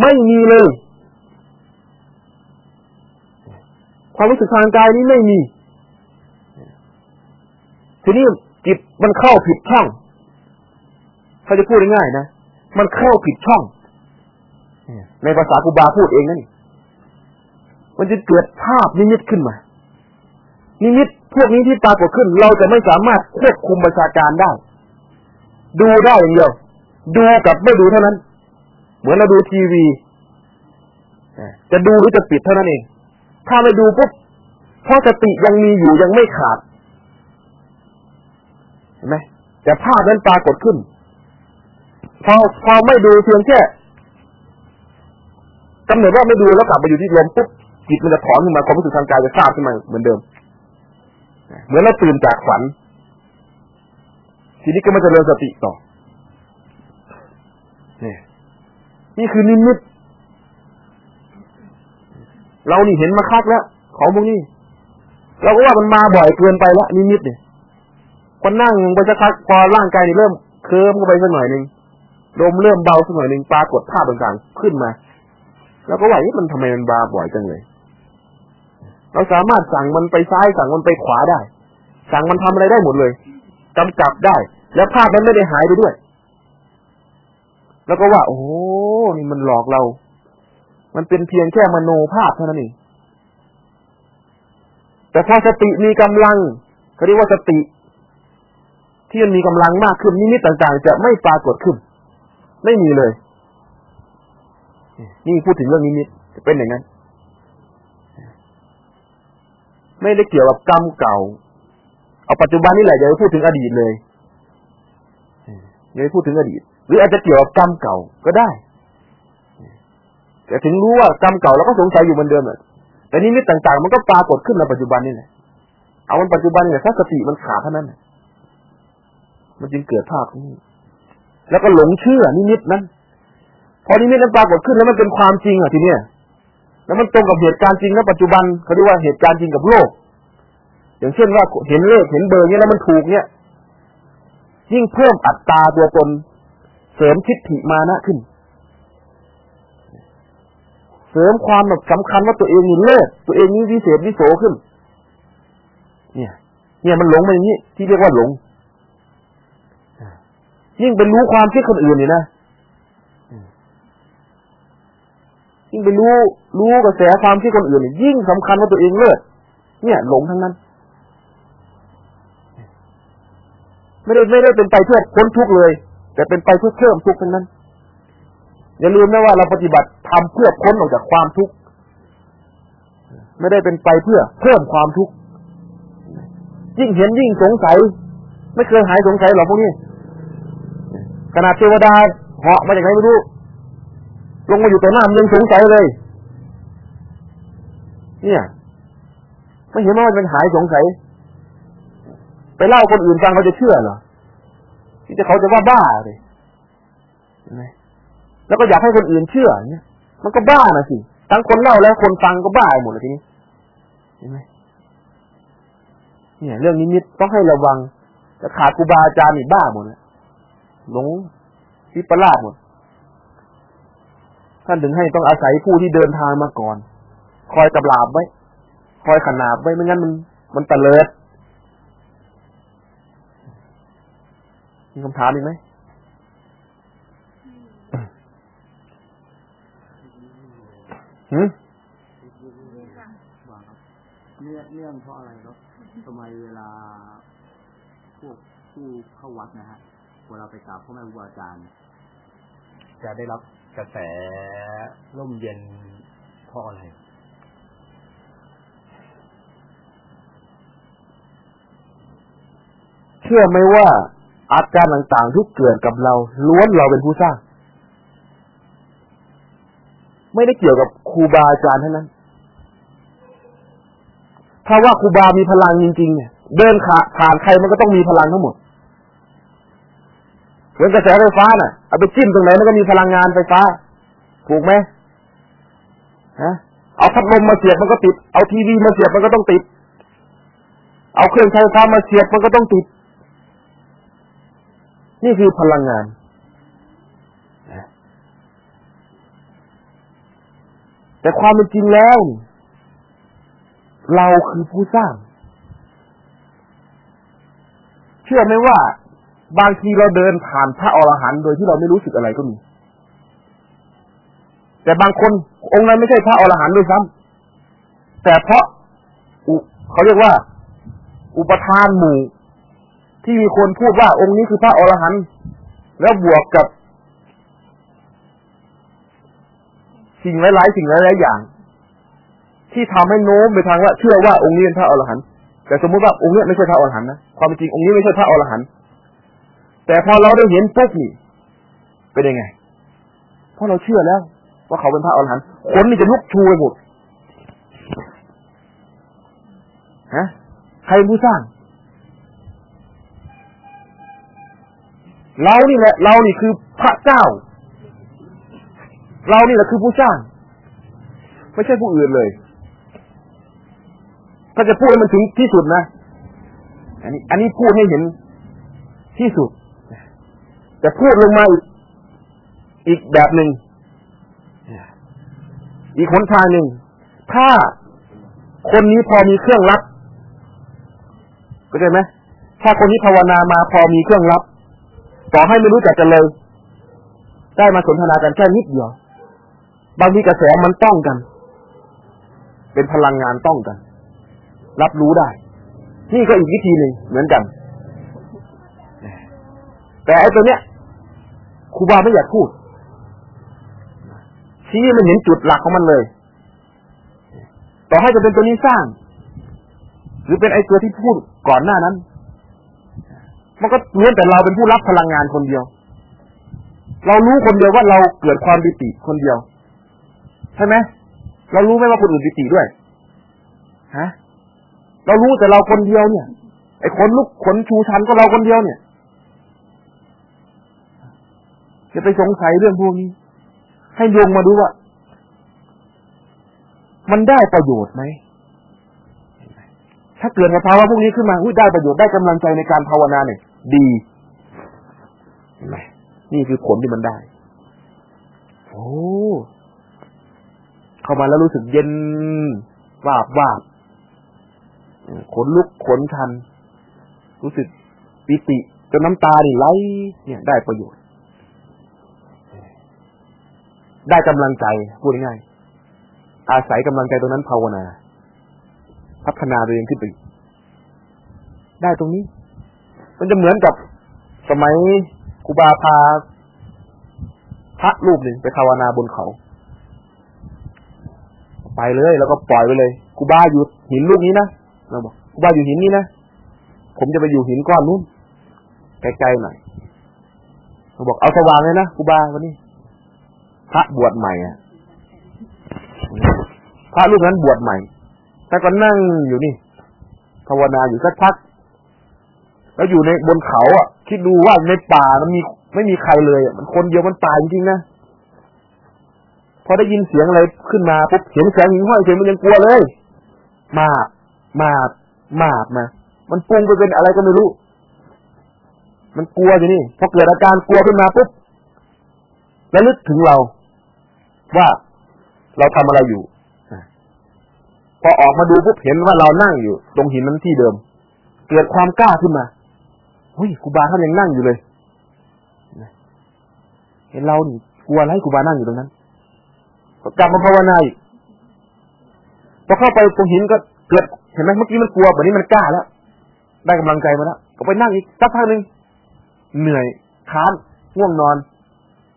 ไม่มีเลย ความรู้สึกทางกายนี้ไม่มี ทีนี้จิตมันเข้าผิดช่องเขาจะพูดง่ายๆนะมันเข้าผิดช่อง ในภาษากูบาพูดเองนั่นมันจะเกิดภาพนิมิตขึ้นมา นิมิตพวกนี้ที่ปรากฏขึ้น เราจะไม่สามารถควบคุมประชาการได้ ดูได้อย่างเดียว ดูกับไม่ดูเท่านั้น เหมือนเราดูทีวีจะดูหรือจะปิดเท่านั้นเอง ถ้าไม่ดูปุ๊บเพราะสติยังมีอยู่ยังไม่ขาดเห็นไหมแต่ภาพนั้นปรากฏขึ้น พอพอไม่ดูเพียงแค่กำหนดว่าไม่ดูแล้วกลับไปอยู่ที่ลมปุ๊บจิตมันจะถอนขึ้นมาความรู้สึกทางกายจะทราบขึ้นมาเหมือนเดิม เหมือนเราตื่นจากฝัน ทีนี้ก็มาจะเริญสติต่อนี่นี่คือนิมิต เรานี่เห็นมาคักแล้ว ของพวกนี้ เราก็ว่ามันมาบ่อยเกินไปแล้วนิมิตเนี่ยคนนั่งไปสักพักพอร่างกายนี่เริ่มเคิร์มเข้าไปสักหน่อยหนึ่งลมเริ่มเบาสักหน่อยหนึ่งปรากฏภาพต่างๆขึ้นมา แล้วก็ว่ามันทำไมมันบาบ่อยจังเลย เราสามารถสั่งมันไปซ้ายสั่งมันไปขวาได้ สั่งมันทำอะไรได้หมดเลยกำจับได้ แล้วภาพนั้นไม่ได้หายไปด้วย แล้วก็ว่า โอ้นี่มันหลอกเรา มันเป็นเพียงแค่มโนภาพเท่านั้นเองแต่พอสติมีกำลังเขาเรียกว่าสติ ที่มันมีกำลังมากขึ้นนิมิตต่างๆ จะไม่ปรากฏขึ้น ไม่มีเลย นี่พูดถึงเรื่องนิมิตจะเป็นอย่างนั้น ไม่ได้เกี่ยวกับกรรมเก่า เอาปัจจุบันนี่แหละอย่าไปพูดถึงอดีตเลยอย่าไปพูดถึงอดีต หรืออาจจะเกี่ยวกับกรรมเก่าก็ได้แต่ถึงรู้ว่ากรรมเก่าเราก็สงสัยอยู่เหมือนเดิมอะแต่นิมิตต่างๆ มันก็ปรากฏขึ้นในปัจจุบันนี่แหละเอามันปัจจุบันเนี่ยถ้าสติมันขาดเท่านั้นมันจึงเกิดภาพนี้ แล้วก็หลงเชื่อนิมิตนั้น พอนิมิตนั้นปรากฏขึ้นแล้วมันเป็นความจริงอะทีเนี้ย แล้วมันตรงกับเหตุการณ์จริงแล้วปัจจุบันเขาเรียกว่าเหตุการณ์จริงกับโลก อย่างเช่นว่าเห็นเลขเห็นเบอร์เนี้ยแล้วมันถูกเนี่ย ยิ่งเพิ่มอัตราตัวตนเสริมทิฏฐิมานะขึ้น เสริมความแบบสำคัญว่าตัวเองมีเลิศตัวเองนี้วิเศษวิโสขึ้น เนี่ย เนี่ยมันหลงไปอย่างนี้ที่เรียกว่าหลงยิ่งไปรู้ความคิดคนอื่นนี่นะ ยิ่งไปรู้รู้กระแสความคิดคนอื่นยิ่งสำคัญว่าตัวเองเลิศเนี่ยหลงทั้งนั้น ไม่ได้ไม่ได้เป็นไปเพื่อพ้นทุกข์เลย แต่เป็นไปเพื่อเพิ่มทุกข์ทั้งนั้น อย่าลืมนะว่าเราปฏิบัติทำเพื่อพ้นออกจากความทุกข์ไม่ได้เป็นไปเพื่อเพิ่มความทุกข์ยิ่งเห็นยิ่งสงสัย ไม่เคยหายสงสัยหรอกพวกนี้ขนาดเทวดาเหาะมาจากไหนไม่รู้ ลงมาอยู่ต่อหน้ามันยังสงสัยเลย เนี่ย ไม่เห็นว่ามันเป็นหายสงสัย ไปเล่าคนอื่นฟังเขาจะเชื่อเหรอที่จะเขาจะว่าบ้าเลยแล้วก็อยากให้คนอื่นเชื่อเนี่ย มันก็บ้านะสิทั้งคนเล่าแล้วคนฟังก็บ้าหมดเลยทีนี้เห็นไหมเนี่ย เรื่องนิมิตต้องให้ระวังจะขาดครูบาอาจารย์นี่บ้าหมดเลยหลงวิปลาหมด ท่านถึงให้ต้องอาศัยผู้ที่เดินทางมาก่อน คอยกระลาบไว้ คอยขนาบไว้ไม่งั้นมันมันตะเลิดมีคำถามอีกไหมหืมเนื่องเนื่องเพราะอะไรครับทำไมเวลาพวกผู้เข้าวัดนะฮะเวลาไปกราบพ่อแม่ครูอาจารย์ จะได้รับ กระแสร่มเย็นเพราะอะไรเชื่อไหมว่าอาการต่างๆที่เกิดกับเราล้วนเราเป็นผู้สร้าง ไม่ได้เกี่ยวกับครูบาอาจารย์เท่านั้น ถ้าว่าครูบามีพลังจริงๆเนี่ย เดินขาผ่านใครมันก็ต้องมีพลังทั้งหมด เหมือนกระแสไฟฟ้าน่ะเอาไปจิ้มตรงไหนมันก็มีพลังงานไฟฟ้า ถูกไหมฮะเอาพัดลมมาเสียบมันก็ติด เอาทีวีมาเสียบมันก็ต้องติด เอาเครื่องใช้ไฟฟ้ามาเสียบมันก็ต้องติด นี่คือพลังงานแต่ความเป็นจริงแล้ว เราคือผู้สร้าง เชื่อไหมว่า บางทีเราเดินผ่านพระอรหันต์โดยที่เราไม่รู้สึกอะไรก็มี แต่บางคนองค์นั้นไม่ใช่พระอรหันต์ด้วยซ้ำแต่เพราะอุเขาเรียกว่า อุปทานหมู่ ที่มีคนพูดว่าองค์นี้คือพระอรหันต์แล้วบวกกับ สิ่งหลายๆสิ่งหลายๆอย่าง ที่ทำให้โน้มไปทางว่าเชื่อว่าองค์นี้เป็นพระอรหันต์แต่สมมติว่าองค์นี้ไม่ใช่พระอรหันต์นะความจริงองค์นี้ไม่ใช่พระอรหันต์ แต่พอเราได้เห็นปุ๊บนี่ เป็นยังไง เพราะเราเชื่อแล้ว ว่าเขาเป็นพระอรหันต์คนนี่จะลุกชูไปหมดฮะใครเป็นผู้สร้าง เรานี่แหละ เรานี่คือพระเจ้า เรานี่แหละคือผู้สร้าง ไม่ใช่ผู้อื่นเลย ถ้าจะพูดให้มันถึงที่สุดนะ อันนี้ อันนี้พูดให้เห็นที่สุด จะพูดลงมาอีกอีกแบบหนึ่งอีกหนทางหนึ่ง ถ้าคนนี้พอมีเครื่องรับเข้าใจไหมถ้าคนนี้ภาวนามาพอมีเครื่องรับ ต่อให้ไม่รู้จักกันเลย ได้มาสนทนากันแค่นิดเดียว บางทีกระแสมันต้องกัน เป็นพลังงานต้องกัน รับรู้ได้ นี่ก็อีกวิธีหนึ่งเหมือนกัน แต่ไอ้ตัวเนี้ยครูบาไม่อยากพูดชี้มันเห็นจุดหลักของมันเลย ต่อให้จะเป็นตัวนี้สร้าง หรือเป็นไอ้ตัวที่พูดก่อนหน้านั้น มันก็ล้วนแต่เราเป็นผู้รับพลังงานคนเดียว เรารู้คนเดียวว่าเราเกิดความปิติคนเดียว ใช่ไหมเรารู้ไหมว่าคนอื่นปิติด้วยฮะเรารู้แต่เราคนเดียวเนี่ย ไอ้ขนลุกขนชูชันก็เราคนเดียวเนี่ย จะไปสงสัยเรื่องพวกนี้ ให้โยงมาดูว่า มันได้ประโยชน์ไหม ถ้าเกิดสภาวะพวกนี้ขึ้นมาได้ประโยชน์ได้กำลังใจในการภาวนาเนี่ย ดีเห็นไหมนี่คือผลที่มันได้ โอ้ เข้ามาแล้วรู้สึกเย็นวาบวาบขนลุกขนชัน รู้สึกปิติจนน้ำตาดิไหลเนี่ยได้ประโยชน์ ได้กำลังใจพูดง่ายๆอาศัยกำลังใจตรงนั้นภาวนา พัฒนาตัวเองขึ้นไปได้ตรงนี้ มันจะเหมือนกับสมัยครูบาพาพระรูปหนึ่งไปภาวนาบนเขา ไปเลยแล้วก็ปล่อยไปเลยครูบาอยู่หินลูกนี้นะเราบอกครูบาอยู่หินนี้นะผมจะไปอยู่หินก้อนนู้นไกลๆหน่อยเราบอกเอาสว่างเลยนะครูบาวันนี้ พระบวชใหม่อะพระรูปนั้นบวชใหม่แต่ก็นั่งอยู่นี่ภาวนาอยู่สักพักแล้วอยู่ในบนเขาอะ คิดดูว่าในป่ามันมีไม่มีใครเลยอะมันคนเดียวมันตายจริงๆนะพอได้ยินเสียงอะไรขึ้นมาปุ๊บเห็นแสงหิ่งห้อยเฉยมันยังกลัวเลย มาบมาบมาบมา มันปรุงไปเป็นอะไรก็ไม่รู้ มันกลัวอยู่นี่พอเกิดอาการกลัวขึ้นมาปุ๊บแล้วลึกถึงเรา ว่าเราทำอะไรอยู่พอออกมาดูปุ๊บเห็นว่าเรานั่งอยู่ ตรงหินนั้นที่เดิม เกิดความกล้าขึ้นมาเฮ้ยครูบาท่านยังนั่งอยู่เลยเห็นเรานี่กลัวอะไรครูบานั่งอยู่ตรงนั้นกลับมาภาวนาอีกพอเข้าไปตรงหินก็เกิดเห็นไหมเมื่อกี้มันกลัวแบบนี้มันกล้าแล้วได้กำลังใจมาแล้วก็ไปนั่งอีกสักพักหนึ่งเหนื่อยค้านง่วงนอน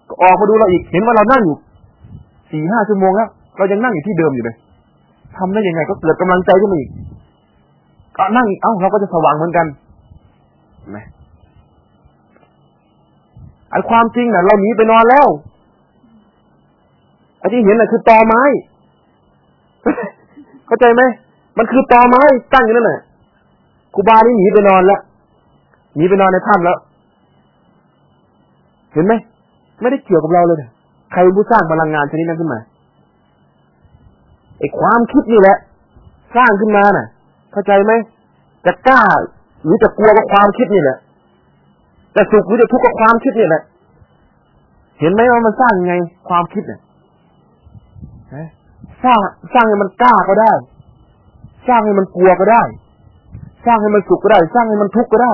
ก็ออกมาดูเราอีก เห็นว่าเรานั่งอยู่ สี่ห้าชั่วโมงแล้วเรายังนั่งอยู่ที่เดิมอยู่เลยทำได้ยังไงก็เกิดกำลังใจขึ้นมาอีกก็นั่งอีกเอ้าเราก็จะสว่างเหมือนกันนะไอ้ความจริงน่ะ เราหนีไปนอนแล้วไอ้ที่เห็นน่ะคือตอไม้ เข้าใจไหมมันคือตอไม้ตั้งอยู่นั่นแหละครูบานี่หนีไปนอนแล้วหนีไปนอนในถ้ำแล้ว เห็นไหมไม่ได้เกี่ยวกับเราเลยเนี่ย ใครผู้สร้างพลังงานชนิดนั้นขึ้นมาไอ้ความคิดนี่แหละ สร้างขึ้นมาน่ะ เข้าใจไหมจะกล้า หรือจะกลัวกับความคิดนี่แหละจะสุขหรือจะทุกข์กับความคิดนี่แหละ เห็นไหมว่ามันสร้างยังไงความคิดเนี่ยสร้างสร้างให้มันกล้าก็ได้ สร้างให้มันกลัวก็ได้ สร้างให้มันสุขก็ได้ สร้างให้มันทุกข์ก็ได้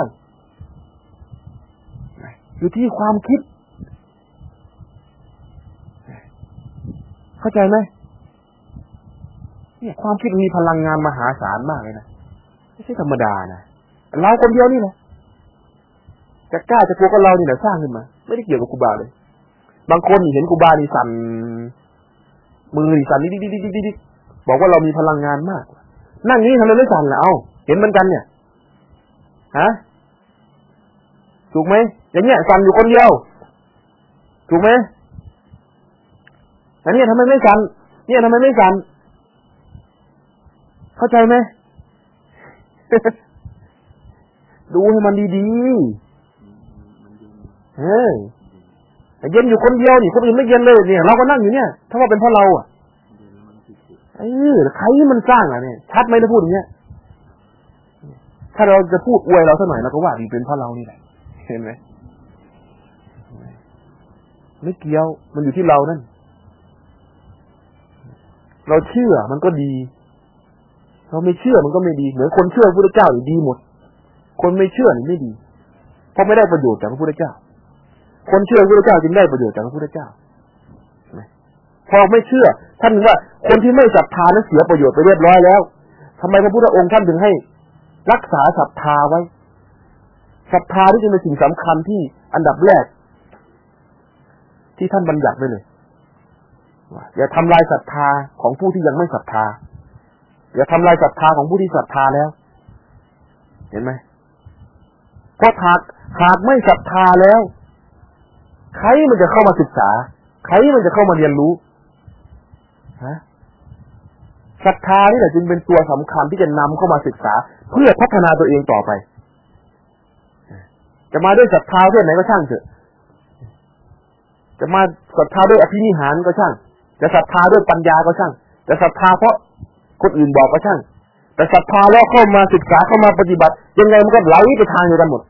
อยู่ที่ความคิด เข้าใจไหมเนี่ยความคิดมีพลังงานมหาศาลมากเลยนะไม่ใช่ธรรมดานะเราคนเดียวนี่แหละจะกล้าจะกลัวก็เรานี่แหละสร้างขึ้นมา ไม่ได้เกี่ยวกับกูบาเลย บางคนเห็นกูบานี่สั่นมือนี่สั่นดิดิดิดิดิดิบอกว่าเรามีพลังงานมาก นั่งนี้ทำไมไม่สั่นล่ะเอาเห็นเหมือนกันเนี่ยฮะถูกไหมอย่างเงี้ยสั่นอยู่คนเดียว ถูกไหม อันนี้ทำไมไม่สั่นเนี่ยทำไมไม่สั่นเข้าใจไหมดูให้มันดีๆเฮ้ยเย็นอยู่คนเดียวนี่คนอื่นไม่เย็นเลยเนี่ย เราก็นั่งอยู่เนี่ย ถ้าว่าเป็นเพราะเราอะเออใครมันสร้างอะเนี่ย ชัดไหมถ้าพูดอย่างเงี้ยถ้าเราจะพูดอวยเราสักหน่อยเราก็ว่าดีเป็นเพราะเรานี่แหละ เห็นไหมไม่เกี่ยวมันอยู่ที่เรานั่น เราเชื่อมันก็ดี เราไม่เชื่อมันก็ไม่ดีเหมือนคนเชื่อพระพุทธเจ้าดีหมด คนไม่เชื่อนี่ไม่ดี เพราะไม่ได้ประโยชน์จากพระพุทธเจ้า คนเชื่อพระพุทธเจ้าจึงได้ประโยชน์จากพระพุทธเจ้าพอไม่เชื่อ ท่านว่าคนที่ไม่ศรัทธานั้นเสียประโยชน์ไปเรียบร้อยแล้วทำไมพระพุทธองค์ท่านถึงให้ รักษาศรัทธาไว้ศรัทธาที่จะเป็นสิ่งสำคัญที่อันดับแรก ที่ท่านบัญญัติไว้เลย อย่าทำลายศรัทธาของผู้ที่ยังไม่ศรัทธา อย่าทำลายศรัทธาของผู้ที่ศรัทธาแล้ว เห็นไหมเพราะหากหากไม่ศรัทธาแล้ว ใครมันจะเข้ามาศึกษา ใครมันจะเข้ามาเรียนรู้ฮะศรัทธานี่แหละจึงเป็นตัวสำคัญที่จะนำเข้ามาศึกษา เพื่อพัฒนาตัวเองต่อไป จะมาด้วยศรัทธาเพื่อไหนก็ช่างเถอะ จะมาศรัทธาด้วยอภินิหารก็ช่าง จะศรัทธาด้วยปัญญาก็ช่าง จะศรัทธาเพราะคนอื่นบอกก็ช่าง แต่ศรัทธาแล้วเข้ามาศึกษาเข้ามาปฏิบัติ ยังไงมันก็ไหลไปทางเดียวกันหมด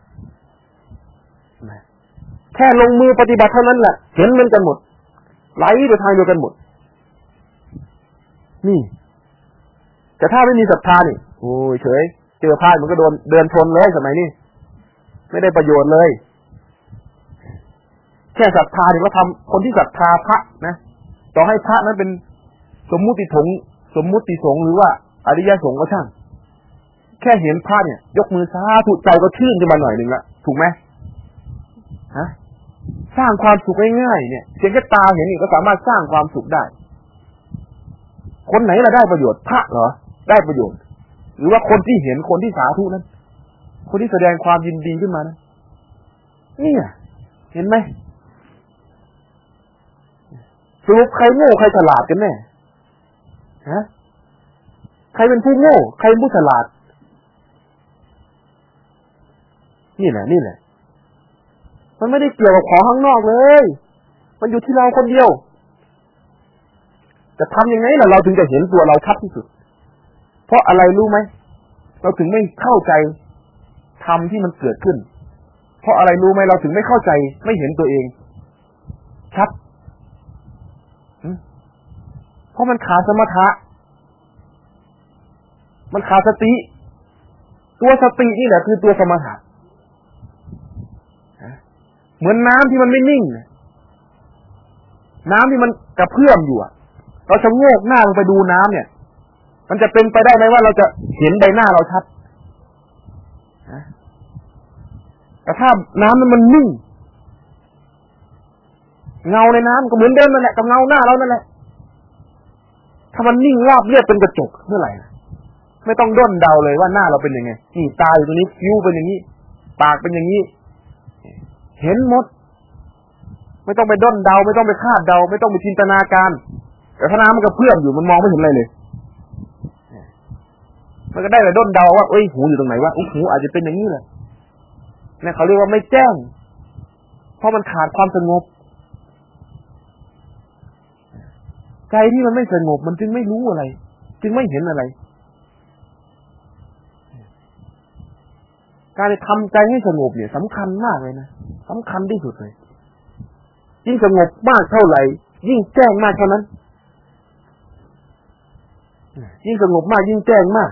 แค่ลงมือปฏิบัติเท่านั้นแหละ เห็นมันกันหมด ไหลไปทางเดียวกันหมด นี่ แต่ถ้าไม่มีศรัทธานี่โอ้ยเฉย เจอพลาดมันก็โดนเดินชนเลยสมัยนี้ ไม่ได้ประโยชน์เลย แค่ศรัทธาเนี่ยก็ทำคนที่ศรัทธาพระนะ ต่อให้พระนั้นเป็นสมมุติถงสมมุติสงหรือว่าอริยสงฆ์ก็ช่าง แค่เห็นพระเนี่ย ยกมือสาธุใจก็ชื่นขึ้นมาหน่อยหนึ่งละถูกไหมฮะสร้างความสุขง่ายๆเนี่ยเพียงแค่ตาเห็นนี่ก็สามารถสร้างความสุขได้ คนไหนละได้ประโยชน์พระเหรอ ได้ประโยชน์ หรือว่าคนที่เห็นคนที่สาธุนั้น คนที่แสดงความยินดีขึ้นมานั้นเนี่ย เห็นไหม สรุปใครโง่ใครฉลาดกันแน่ฮะใครเป็นผู้โง่ ใครเป็นผู้ฉลาด นี่แหละ นี่แหละ มันไม่ได้เกี่ยวกับของข้างนอกเลย มันอยู่ที่เราคนเดียว จะทำยังไงล่ะเราถึงจะเห็นตัวเราชัดที่สุด เพราะอะไรรู้ไหม เราถึงไม่เข้าใจธรรมที่มันเกิดขึ้น เพราะอะไรรู้ไหมเราถึงไม่เข้าใจ ไม่เห็นตัวเอง ชัด เพราะมันขาดสมถะ มันขาดสติ ตัวสตินี่แหละคือตัวสมถะเหมือนน้ำที่มันไม่นิ่ง น้ำที่มันกระเพื่อมอยู่อะเราจะโงกหน้าลงไปดูน้ำเนี่ย มันจะเป็นไปได้ไหมว่าเราจะเห็นใบหน้าเราชัดแต่ถ้าน้ำมันมันนิ่ง เงาในน้ำก็เหมือนเดิมนั่นแหละกับเงาหน้าเรานั่นแหละ ถ้ามันนิ่งราบเรียบเป็นกระจกเมื่อไหร่ไม่ต้องด้นเดาเลยว่าหน้าเราเป็นยังไง นี่ตาอยู่ตรงนี้คิ้วเป็นอย่างนี้ ปากเป็นอย่างนี้ เห็นหมด ไม่ต้องไปด้นเดา ไม่ต้องไปคาดเดา ไม่ต้องไปจินตนาการ แต่ถ้าน้ำมันก็เพื่อมอยู่มันมองไม่เห็นอะไรเลย มันก็ได้แต่ด้นเดาว่าเอ้ยหูอยู่ตรงไหนวะหูอาจจะเป็นอย่างนี้แหละนี่เขาเรียกว่าไม่แจ้ง เพราะมันขาดความสงบ ใจที่มันไม่สงบมันจึงไม่รู้อะไร จึงไม่เห็นอะไร การทำใจให้สงบเนี่ยสำคัญมากเลยนะสำคัญที่สุดเลย ยิ่งสงบมากเท่าไหร่ ยิ่งแจ้งมากเท่านั้น ยิ่งสงบมากยิ่งแจ้งมาก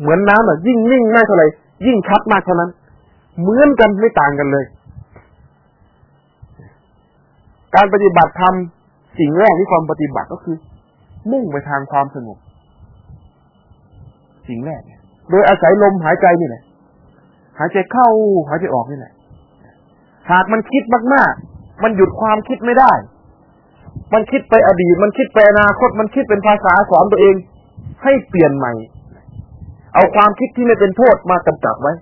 เหมือนน้ำอะยิ่งนิ่งมากเท่าไหร่ยิ่งชัดมากเท่านั้น เหมือนกันไม่ต่างกันเลย การปฏิบัติธรรม สิ่งแรกที่ความปฏิบัติก็คือ มุ่งไปทางความสงบสิ่งแรกโดยอาศัยลมหายใจนี่แหละหายใจเข้าหายใจออกนี่แหละ หากมันคิดมากๆ มันหยุดความคิดไม่ได้ มันคิดไปอดีต มันคิดไปอนาคต มันคิดเป็นภาษาสอนตัวเอง ให้เปลี่ยนใหม่ เอาความคิดที่ไม่เป็นโทษมากำจัดไว้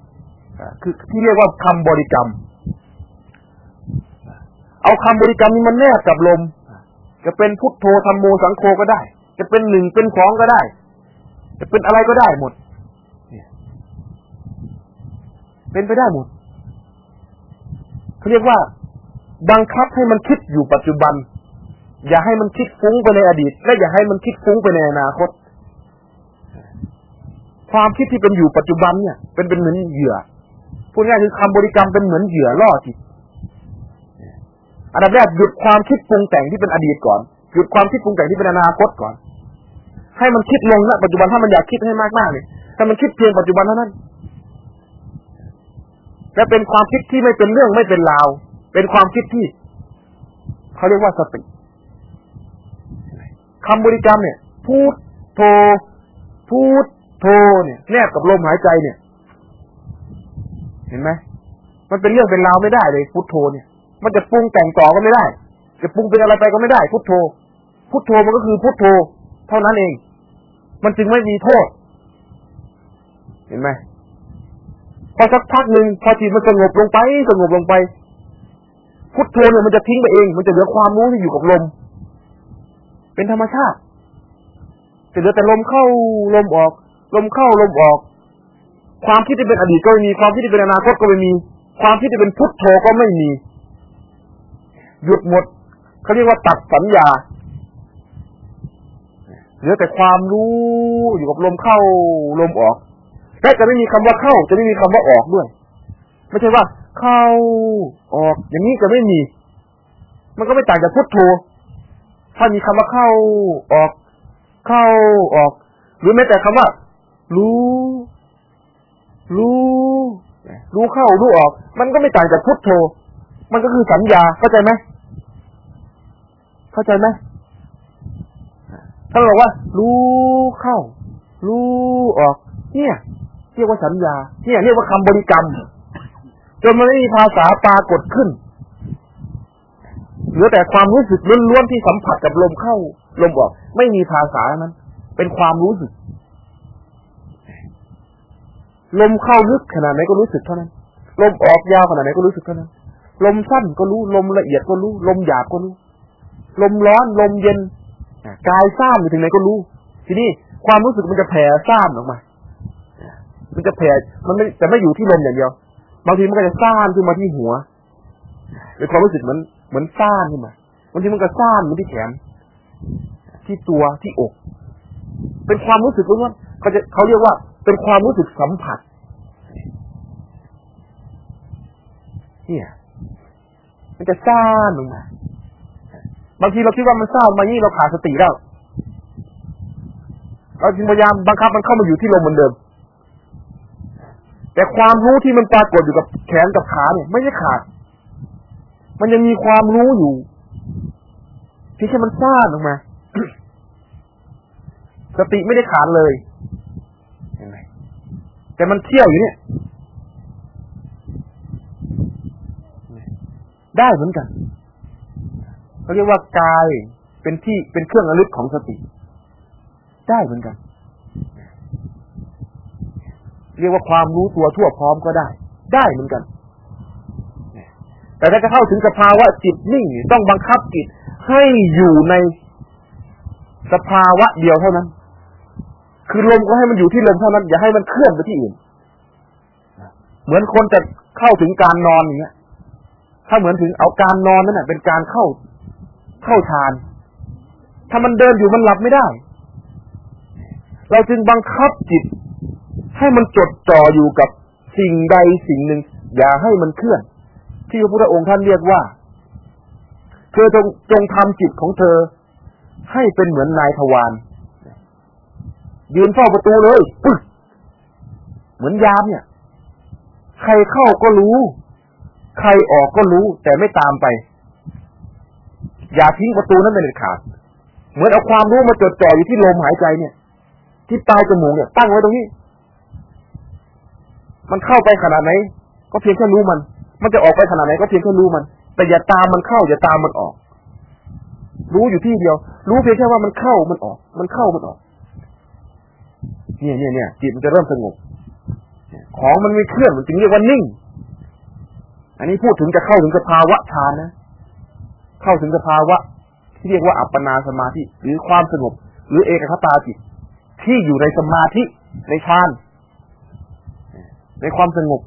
คือที่เรียกว่าคำบริกรรม เอาคำบริกรรมนี้มันแนบกับลม จะเป็นพุทโธธรรมโมสังโฆก็ได้ จะเป็นหนึ่งเป็นสองก็ได้ จะเป็นอะไรก็ได้หมดเป็นไปได้หมดเขาเรียกว่า บังคับให้มันคิดอยู่ปัจจุบัน อย่าให้มันคิดฟุ้งไปในอดีต และอย่าให้มันคิดฟุ้งไปในอนาคต ความคิดที่เป็นอยู่ปัจจุบันเนี่ย เป็นเป็นเหมือนเหยื่อพูดง่ายคือคำบริกรรมเป็นเหมือนเหยื่อล่อจิต อันดับแรกหยุดความคิดปรุงแต่งที่เป็นอดีตก่อนหยุดความคิดปรุงแต่งที่เป็นอนาคตก่อน ให้มันคิดลงณปัจจุบันถ้ามันอยากคิดให้มากๆเนี่ยถ้ามันคิดเพียงปัจจุบันเท่านั้นและเป็นความคิดที่ไม่เป็นเรื่องไม่เป็นราว เป็นความคิดที่เขาเรียกว่าสติคำบริกรรมเนี่ย พูดโทพูดโทเนี่ยแนบกับลมหายใจเนี่ย เห็นไหมมันเป็นเรื่องเป็นราวไม่ได้เลยพุทโธเนี่ย มันจะปรุงแต่งต่อก็ไม่ได้ จะปรุงเป็นอะไรไปก็ไม่ได้ พุทโธ พุทโธมันก็คือพุทโธ เท่านั้นเอง มันจึงไม่มีโทษ เห็นไหมพอสักพักหนึ่งพอจิตมันสงบลงไปสงบลงไป พุทโธเนี่ยมันจะทิ้งไปเอง มันจะเหลือความรู้ที่อยู่กับลม เป็นธรรมชาติจะเหลือแต่ลมเข้าลมออก ลมเข้าลมออก ความคิดที่เป็นอดีตก็ไม่มีความคิดที่เป็นอนาคตก็ไม่มี ความคิดที่เป็นพุทโธก็ไม่มี หยุดหมดเขาเรียกว่าตัดสัญญาเหลือแต่ความรู้อยู่กับลมเข้าลมออกและจะไม่มีคำว่าเข้า จะไม่มีคำว่าออกด้วย ไม่ใช่ว่า เข้าออก อย่างนี้จะไม่มี มันก็ไม่ต่างจากพุทโธถ้ามีคำว่าเข้าออก เข้าออก หรือแม้แต่คำว่า รู้ รู้ รู้เข้ารู้ออก มันก็ไม่ต่างจากพุทโธ มันก็คือสัญญาเข้าใจไหมเข้าใจไหมถ้าเราบอกว่า รู้เข้า รู้ออก เนี่ยเรียกว่าสัญญา เนี่ยเรียกว่าคำบริกรรม จนมันไม่มีภาษาปรากฏขึ้นเหลือแต่ความรู้สึกล้วนๆที่สัมผัสกับลมเข้า ลมออก ไม่มีภาษานั้น เป็นความรู้สึก ลมเข้าลึกขนาดไหนก็รู้สึกเท่านั้น ลมออกยาวขนาดไหนก็รู้สึกเท่านั้น ลมสั้นก็รู้ ลมละเอียดก็รู้ ลมหยาบก็รู้ ลมร้อน ลมเย็นกายซ่านไปถึงไหนก็รู้ ทีนี้ความรู้สึกมันจะแผ่ซ่านออกมา มันจะแผ่ มันไม่จะไม่อยู่ที่ลมอย่างเดียว บางทีมันก็จะซ่านขึ้นมาที่หัวเป็นความรู้สึกเหมือนเหมือนซ่านขึ้นมา บางทีมันก็ซ่านมาที่แขน ที่ตัว ที่อก เป็นความรู้สึกล้วนๆเขาจะเขาเรียกว่า เป็นความรู้สึกสัมผัส เนี่ย มันจะซ่านลงมาบางทีเราคิดว่ามันซ่ามานี่เราขาดสติแล้วเราจึงพยายามบังคับมันเข้ามาอยู่ที่ลมเหมือนเดิม แต่ความรู้ที่มันปรากฏอยู่กับแขนกับขาเนี่ยไม่ใช่ขาด มันยังมีความรู้อยู่ที่แค่มันซ่านออกมา สติไม่ได้ขาดเลยแต่มันเที่ยวอยู่เนี่ย ได้เหมือนกันเขาเรียกว่ากายเป็นที่เป็นเครื่องระลึกของสติ ได้เหมือนกัน เรียกว่าความรู้ตัวทั่วพร้อมก็ได้ ได้เหมือนกัน แต่ถ้าจะเข้าถึงสภาวะจิตนิ่งต้องบังคับจิตให้อยู่ในสภาวะเดียวเท่านั้น คือลมก็ให้มันอยู่ที่ลมเท่านั้น อย่าให้มันเคลื่อนไปที่อื่น เหมือนคนจะเข้าถึงการนอนอย่างเงี้ย ถ้าเหมือนถึงเอาการนอนนั่นแหะเป็นการเข้าเข้าฌาน ถ้ามันเดินอยู่มันหลับไม่ได้ เราจึงบังคับจิต ให้มันจดจ่ออยู่กับสิ่งใดสิ่งหนึ่ง อย่าให้มันเคลื่อน ที่พระพุทธองค์ท่านเรียกว่า เธอจงจงทำจิตของเธอ ให้เป็นเหมือนนายทวารยืนเฝ้าประตูเลยปึ๊กเหมือนยามเนี่ย ใครเข้าก็รู้ ใครออกก็รู้แต่ไม่ตามไป อย่าทิ้งประตูนั้นเป็นเด็ดขาด เหมือนเอาความรู้มาจดจ่ออยู่ที่ลมหายใจเนี่ย ที่ปลายจมูกเนี่ย ตั้งไว้ตรงนี้ มันเข้าไปขนาดไหน ก็เพียงแค่รู้มัน มันจะออกไปขนาดไหนก็เพียงแค่รู้มัน แต่อย่าตามมันเข้า อย่าตามมันออก รู้อยู่ที่เดียว รู้เพียงแค่ว่ามันเข้ามันออก มันเข้ามันออก เนี่ยเนี่ยเนี่ยจิตมันจะเริ่มสงบของมันไม่เคลื่อนมันจึงเรียกว่านิ่ง อันนี้พูดถึงจะเข้าถึงสภาวะฌานนะ เข้าถึงสภาวะ ที่เรียกว่าอัปปนาสมาธิหรือความสงบ หรือเอกคตาจิต ที่อยู่ในสมาธิในฌานในความสงบ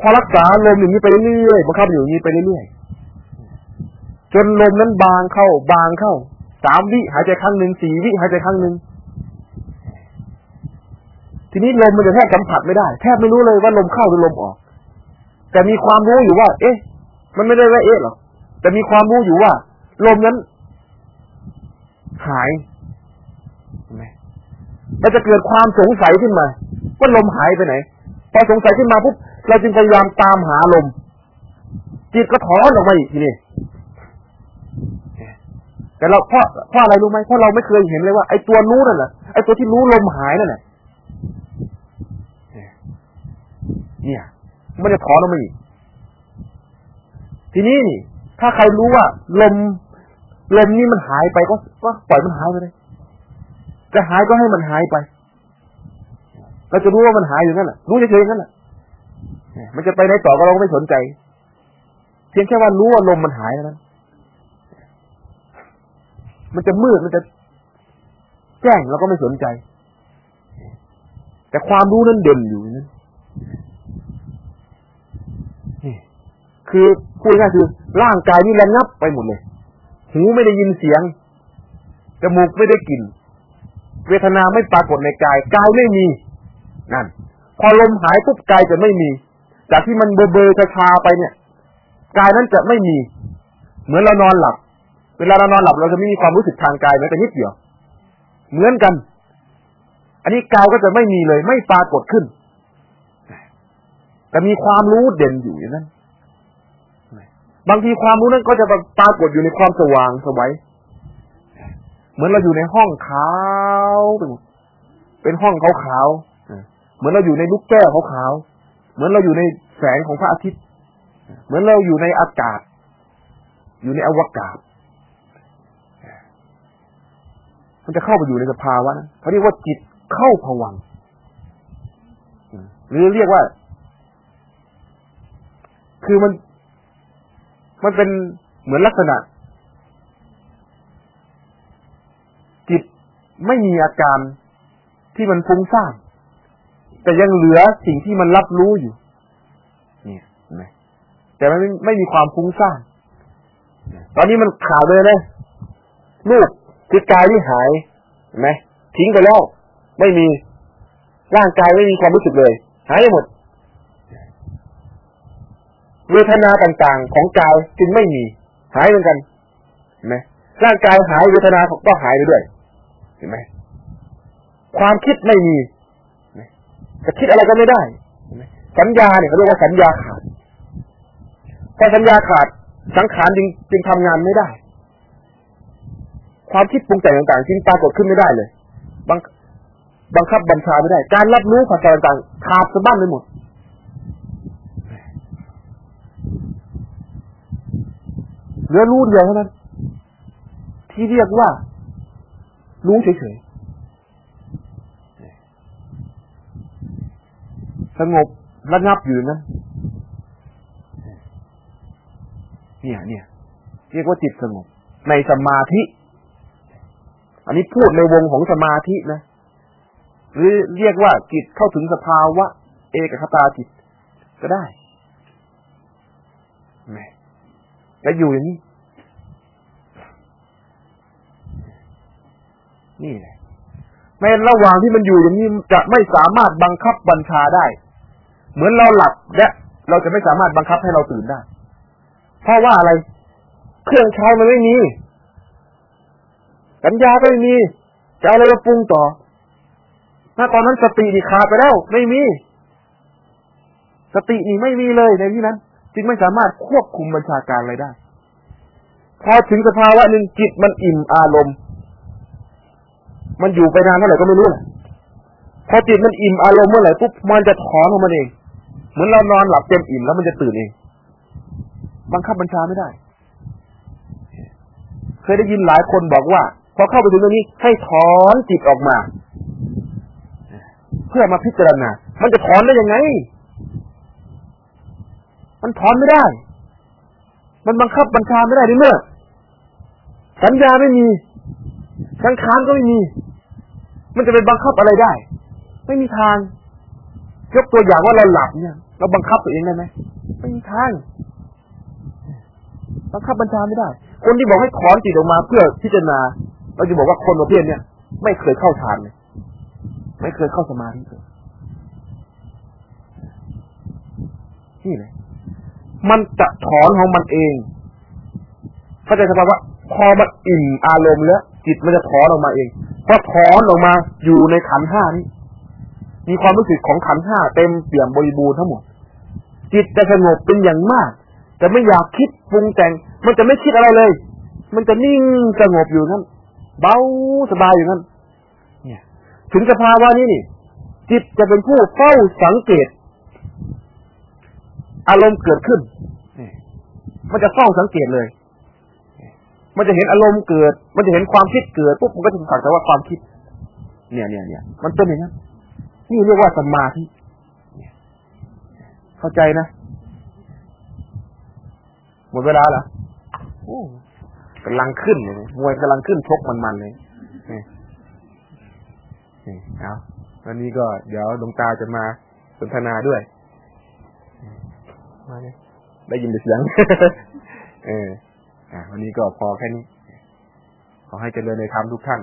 พอรักษาลมอย่างนี้ไปเรื่อยๆบังคับอยู่อย่างนี้ไปเรื่อยๆจนลมนั้นบางเข้า บางเข้าสามวิหายใจครั้งหนึ่งสี่วิหายใจครั้งหนึ่ง ทีนี้ลมมันจะแทบสัมผัสไม่ได้ แทบไม่รู้เลยว่าลมเข้าหรือลมออก แต่มีความรู้อยู่ว่า เอ๊ะ มันไม่ได้ว่าเอ๊ะหรอกแต่มีความรู้อยู่ว่า ลมนั้น หายไหมมันจะเกิดความสงสัยขึ้นมา ว่าลมหายไปไหนพอสงสัยขึ้นมาปุ๊บเราจึงพยายามตามหาลมจิตก็ถอนออกมาอีกทีนี้แต่เราเพราะเพราะอะไรรู้ไหมเพราะเราไม่เคยเห็นเลยว่าไอ้ตัวรู้นั่นแหละไอ้ตัวที่รู้ลมหายนั่นแหละ เนี่ยมันจะถอนออกมาอีกทีนี้นี่ ถ้าใครรู้ว่า ลมลมนี้มันหายไปก็ก็ปล่อยมันหายไปเลยจะหายก็ให้มันหายไปเราจะรู้ว่ามันหายอยู่นั่นแหละรู้เฉยๆนั่นแหละมันจะไปไหนต่อก็เราไม่สนใจ เพียงแค่ว่ารู้ว่าลมมันหายนั้นมันจะมืดมันจะแจ้งเราก็ไม่สนใจ แต่ความรู้นั้นเด่นอยู่นั้น คือพูดง่ายคือ ร่างกายนี่ระงับไปหมดเลย หูไม่ได้ยินเสียง จมูกไม่ได้กลิ่น เวทนาไม่ปรากฏในกาย กายไม่มี นั่น พอลมหายปุ๊บกายจะไม่มี จากที่มันเบอเบอชาไปเนี่ย กายนั้นจะไม่มี เหมือนเรานอนหลับ เวลาเรานอนหลับเราจะไม่มีความรู้สึกทางกายแม้แต่นิดเดียว เหมือนกัน อันนี้กายก็จะไม่มีเลย ไม่ปรากฏขึ้น แต่มีความรู้เด่นอยู่อย่างนั้น บางทีความรู้นั้นก็จะปรากฏอยู่ในความสว่างสวัยเหมือนเราอยู่ในห้องขาว เป็นห้องขาวขาวเหมือนเราอยู่ในลูกแก้วขาวขาวเหมือนเราอยู่ในแสงของพระอาทิตย์ เหมือนเราอยู่ในอากาศ อยู่ในอวกาศ มันจะเข้าไปอยู่ในสภาวะนั้นเขาเรียกว่าจิตเข้าผวังหรือเรียกว่า คือมัน มันเป็นเหมือนลักษณะ จิตไม่มีอาการที่มันฟุ้งซ่านแต่ยังเหลือสิ่งที่มันรับรู้อยู่ เนี่เห็นไหมแต่มันไม่ไม่มีความฟุ้งซ่านตอนนี้มันขาดเลยนะลูกคือกายที่หายเห็นไหมทิ้งไปแล้ว ไม่มีร่างกายไม่มีความรู้สึกเลย หายไปหมด เวทนาต่างๆ ของกายจึงไม่มี หายเหมือนกันเห็นไหมร่างกายหายเวทนาก็หายไปด้วยเห็นไหมความคิดไม่มีจะคิดอะไรก็ไม่ได้ สัญญาเนี่ยเขาเรียกว่าสัญญาขาดพอสัญญาขาดสังขารจึงจึงทำงานไม่ได้ ความคิดปรุงแต่งต่างๆจึงปรากฏขึ้นไม่ได้เลยบังบังคับบัญชาไม่ได้ การรับรู้ภาษาต่างๆขาดสะบั้นไปหมด เหลือรู้เดียวเท่านั้น ที่เรียกว่ารู้เฉยๆสงบระงับอยู่นั้นเนี่ยเนี่ยเรียกว่าจิตสงบ ในสมาธิ อันนี้พูดในวงของสมาธินะ หรือเรียกว่าจิตเข้าถึงสภาวะ เอกคตาจิตก็ได้ไหม แล้วอยู่อย่างนี้ นี่แหละในระหว่างที่มันอยู่อย่างนี้จะไม่สามารถบังคับบัญชาได้ เหมือนเราหลับและเราจะไม่สามารถบังคับให้เราตื่นได้ เพราะว่าอะไร เครื่องใช้มันไม่มีสัญญาก็ไม่มีจะอะไรมาปรุงต่อถ้าตอนนั้นสตินี่ขาดไปแล้ว ไม่มี สตินี่ไม่มีเลยในที่นั้น จึงไม่สามารถควบคุมบัญชาการอะไรได้ พอถึงสภาวะหนึ่งจิตมันอิ่มอารมณ์ มันอยู่ไปนานเท่าไหร่ก็ไม่รู้แหละพอจิตมันอิ่มอารมณ์เมื่อไหร่ปุ๊บมันจะถอนของมันเอง เหมือนเรานอนหลับเต็มอิ่มแล้วมันจะตื่นเอง บังคับบัญชาไม่ได้ เคยได้ยินหลายคนบอกว่า พอเข้าไปถึงตรงนี้ให้ถอนจิตออกมา เพื่อมาพิจารณา มันจะถอนได้ยังไง มันถอนไม่ได้ มันบังคับบัญชาไม่ได้ในเมื่อ สัญญาไม่มีสังขารก็ไม่มี มันจะไปบังคับอะไรได้ ไม่มีทาง ยกตัวอย่างว่าเราหลับเนี่ย เราบังคับตัวเองได้ไหมไม่มีทาง บังคับบัญชาไม่ได้ คนที่บอกให้ถอนจิตออกมาเพื่อพิจารณา เราจะบอกว่าคนประเภทเนี้ยไม่เคยเข้าฌานเลยไม่เคยเข้าสมาธิเลยนี่เลย มันจะถอนของมันเองเข้าใจสภาวะพอมันอิ่มอารมณ์แล้ว จิตมันจะถอนออกมาเองพอถอนออกมาอยู่ในขันห้านี้มีความรู้สึกของขันห้าเต็มเปี่ยมบริบูรณ์ทั้งหมด จิตจะสงบเป็นอย่างมากจะไม่อยากคิดปรุงแต่ง มันจะไม่คิดอะไรเลย มันจะนิ่งสงบอยู่นั้นเบาสบายอยู่นั้นเนี่ย ถึงสภาวะนี้นี่จิตจะเป็นผู้เฝ้าสังเกต อารมณ์เกิดขึ้นไม่มันจะเฝ้าสังเกตเลย มันจะเห็นอารมณ์เกิด มันจะเห็นความคิดเกิดปุ๊บมันก็จะสักแต่ว่าความคิด เนี่ยเนี่ยเนี่ยมันเป็นอย่างนั้นนี่เรียกว่าสมาธิเข้าใจนะหมดเวลาเหรอโอ้กำลังขึ้นเลยมวยกำลังขึ้นชกมันๆเลยนี่นี่เอาวันนี้ก็เดี๋ยวดวงตาจะมาสนทนาด้วย มาเลยได้ยินเสียง เออ อะวันนี้ก็พอแค่นี้ ขอให้เจริญในธรรมทุกท่าน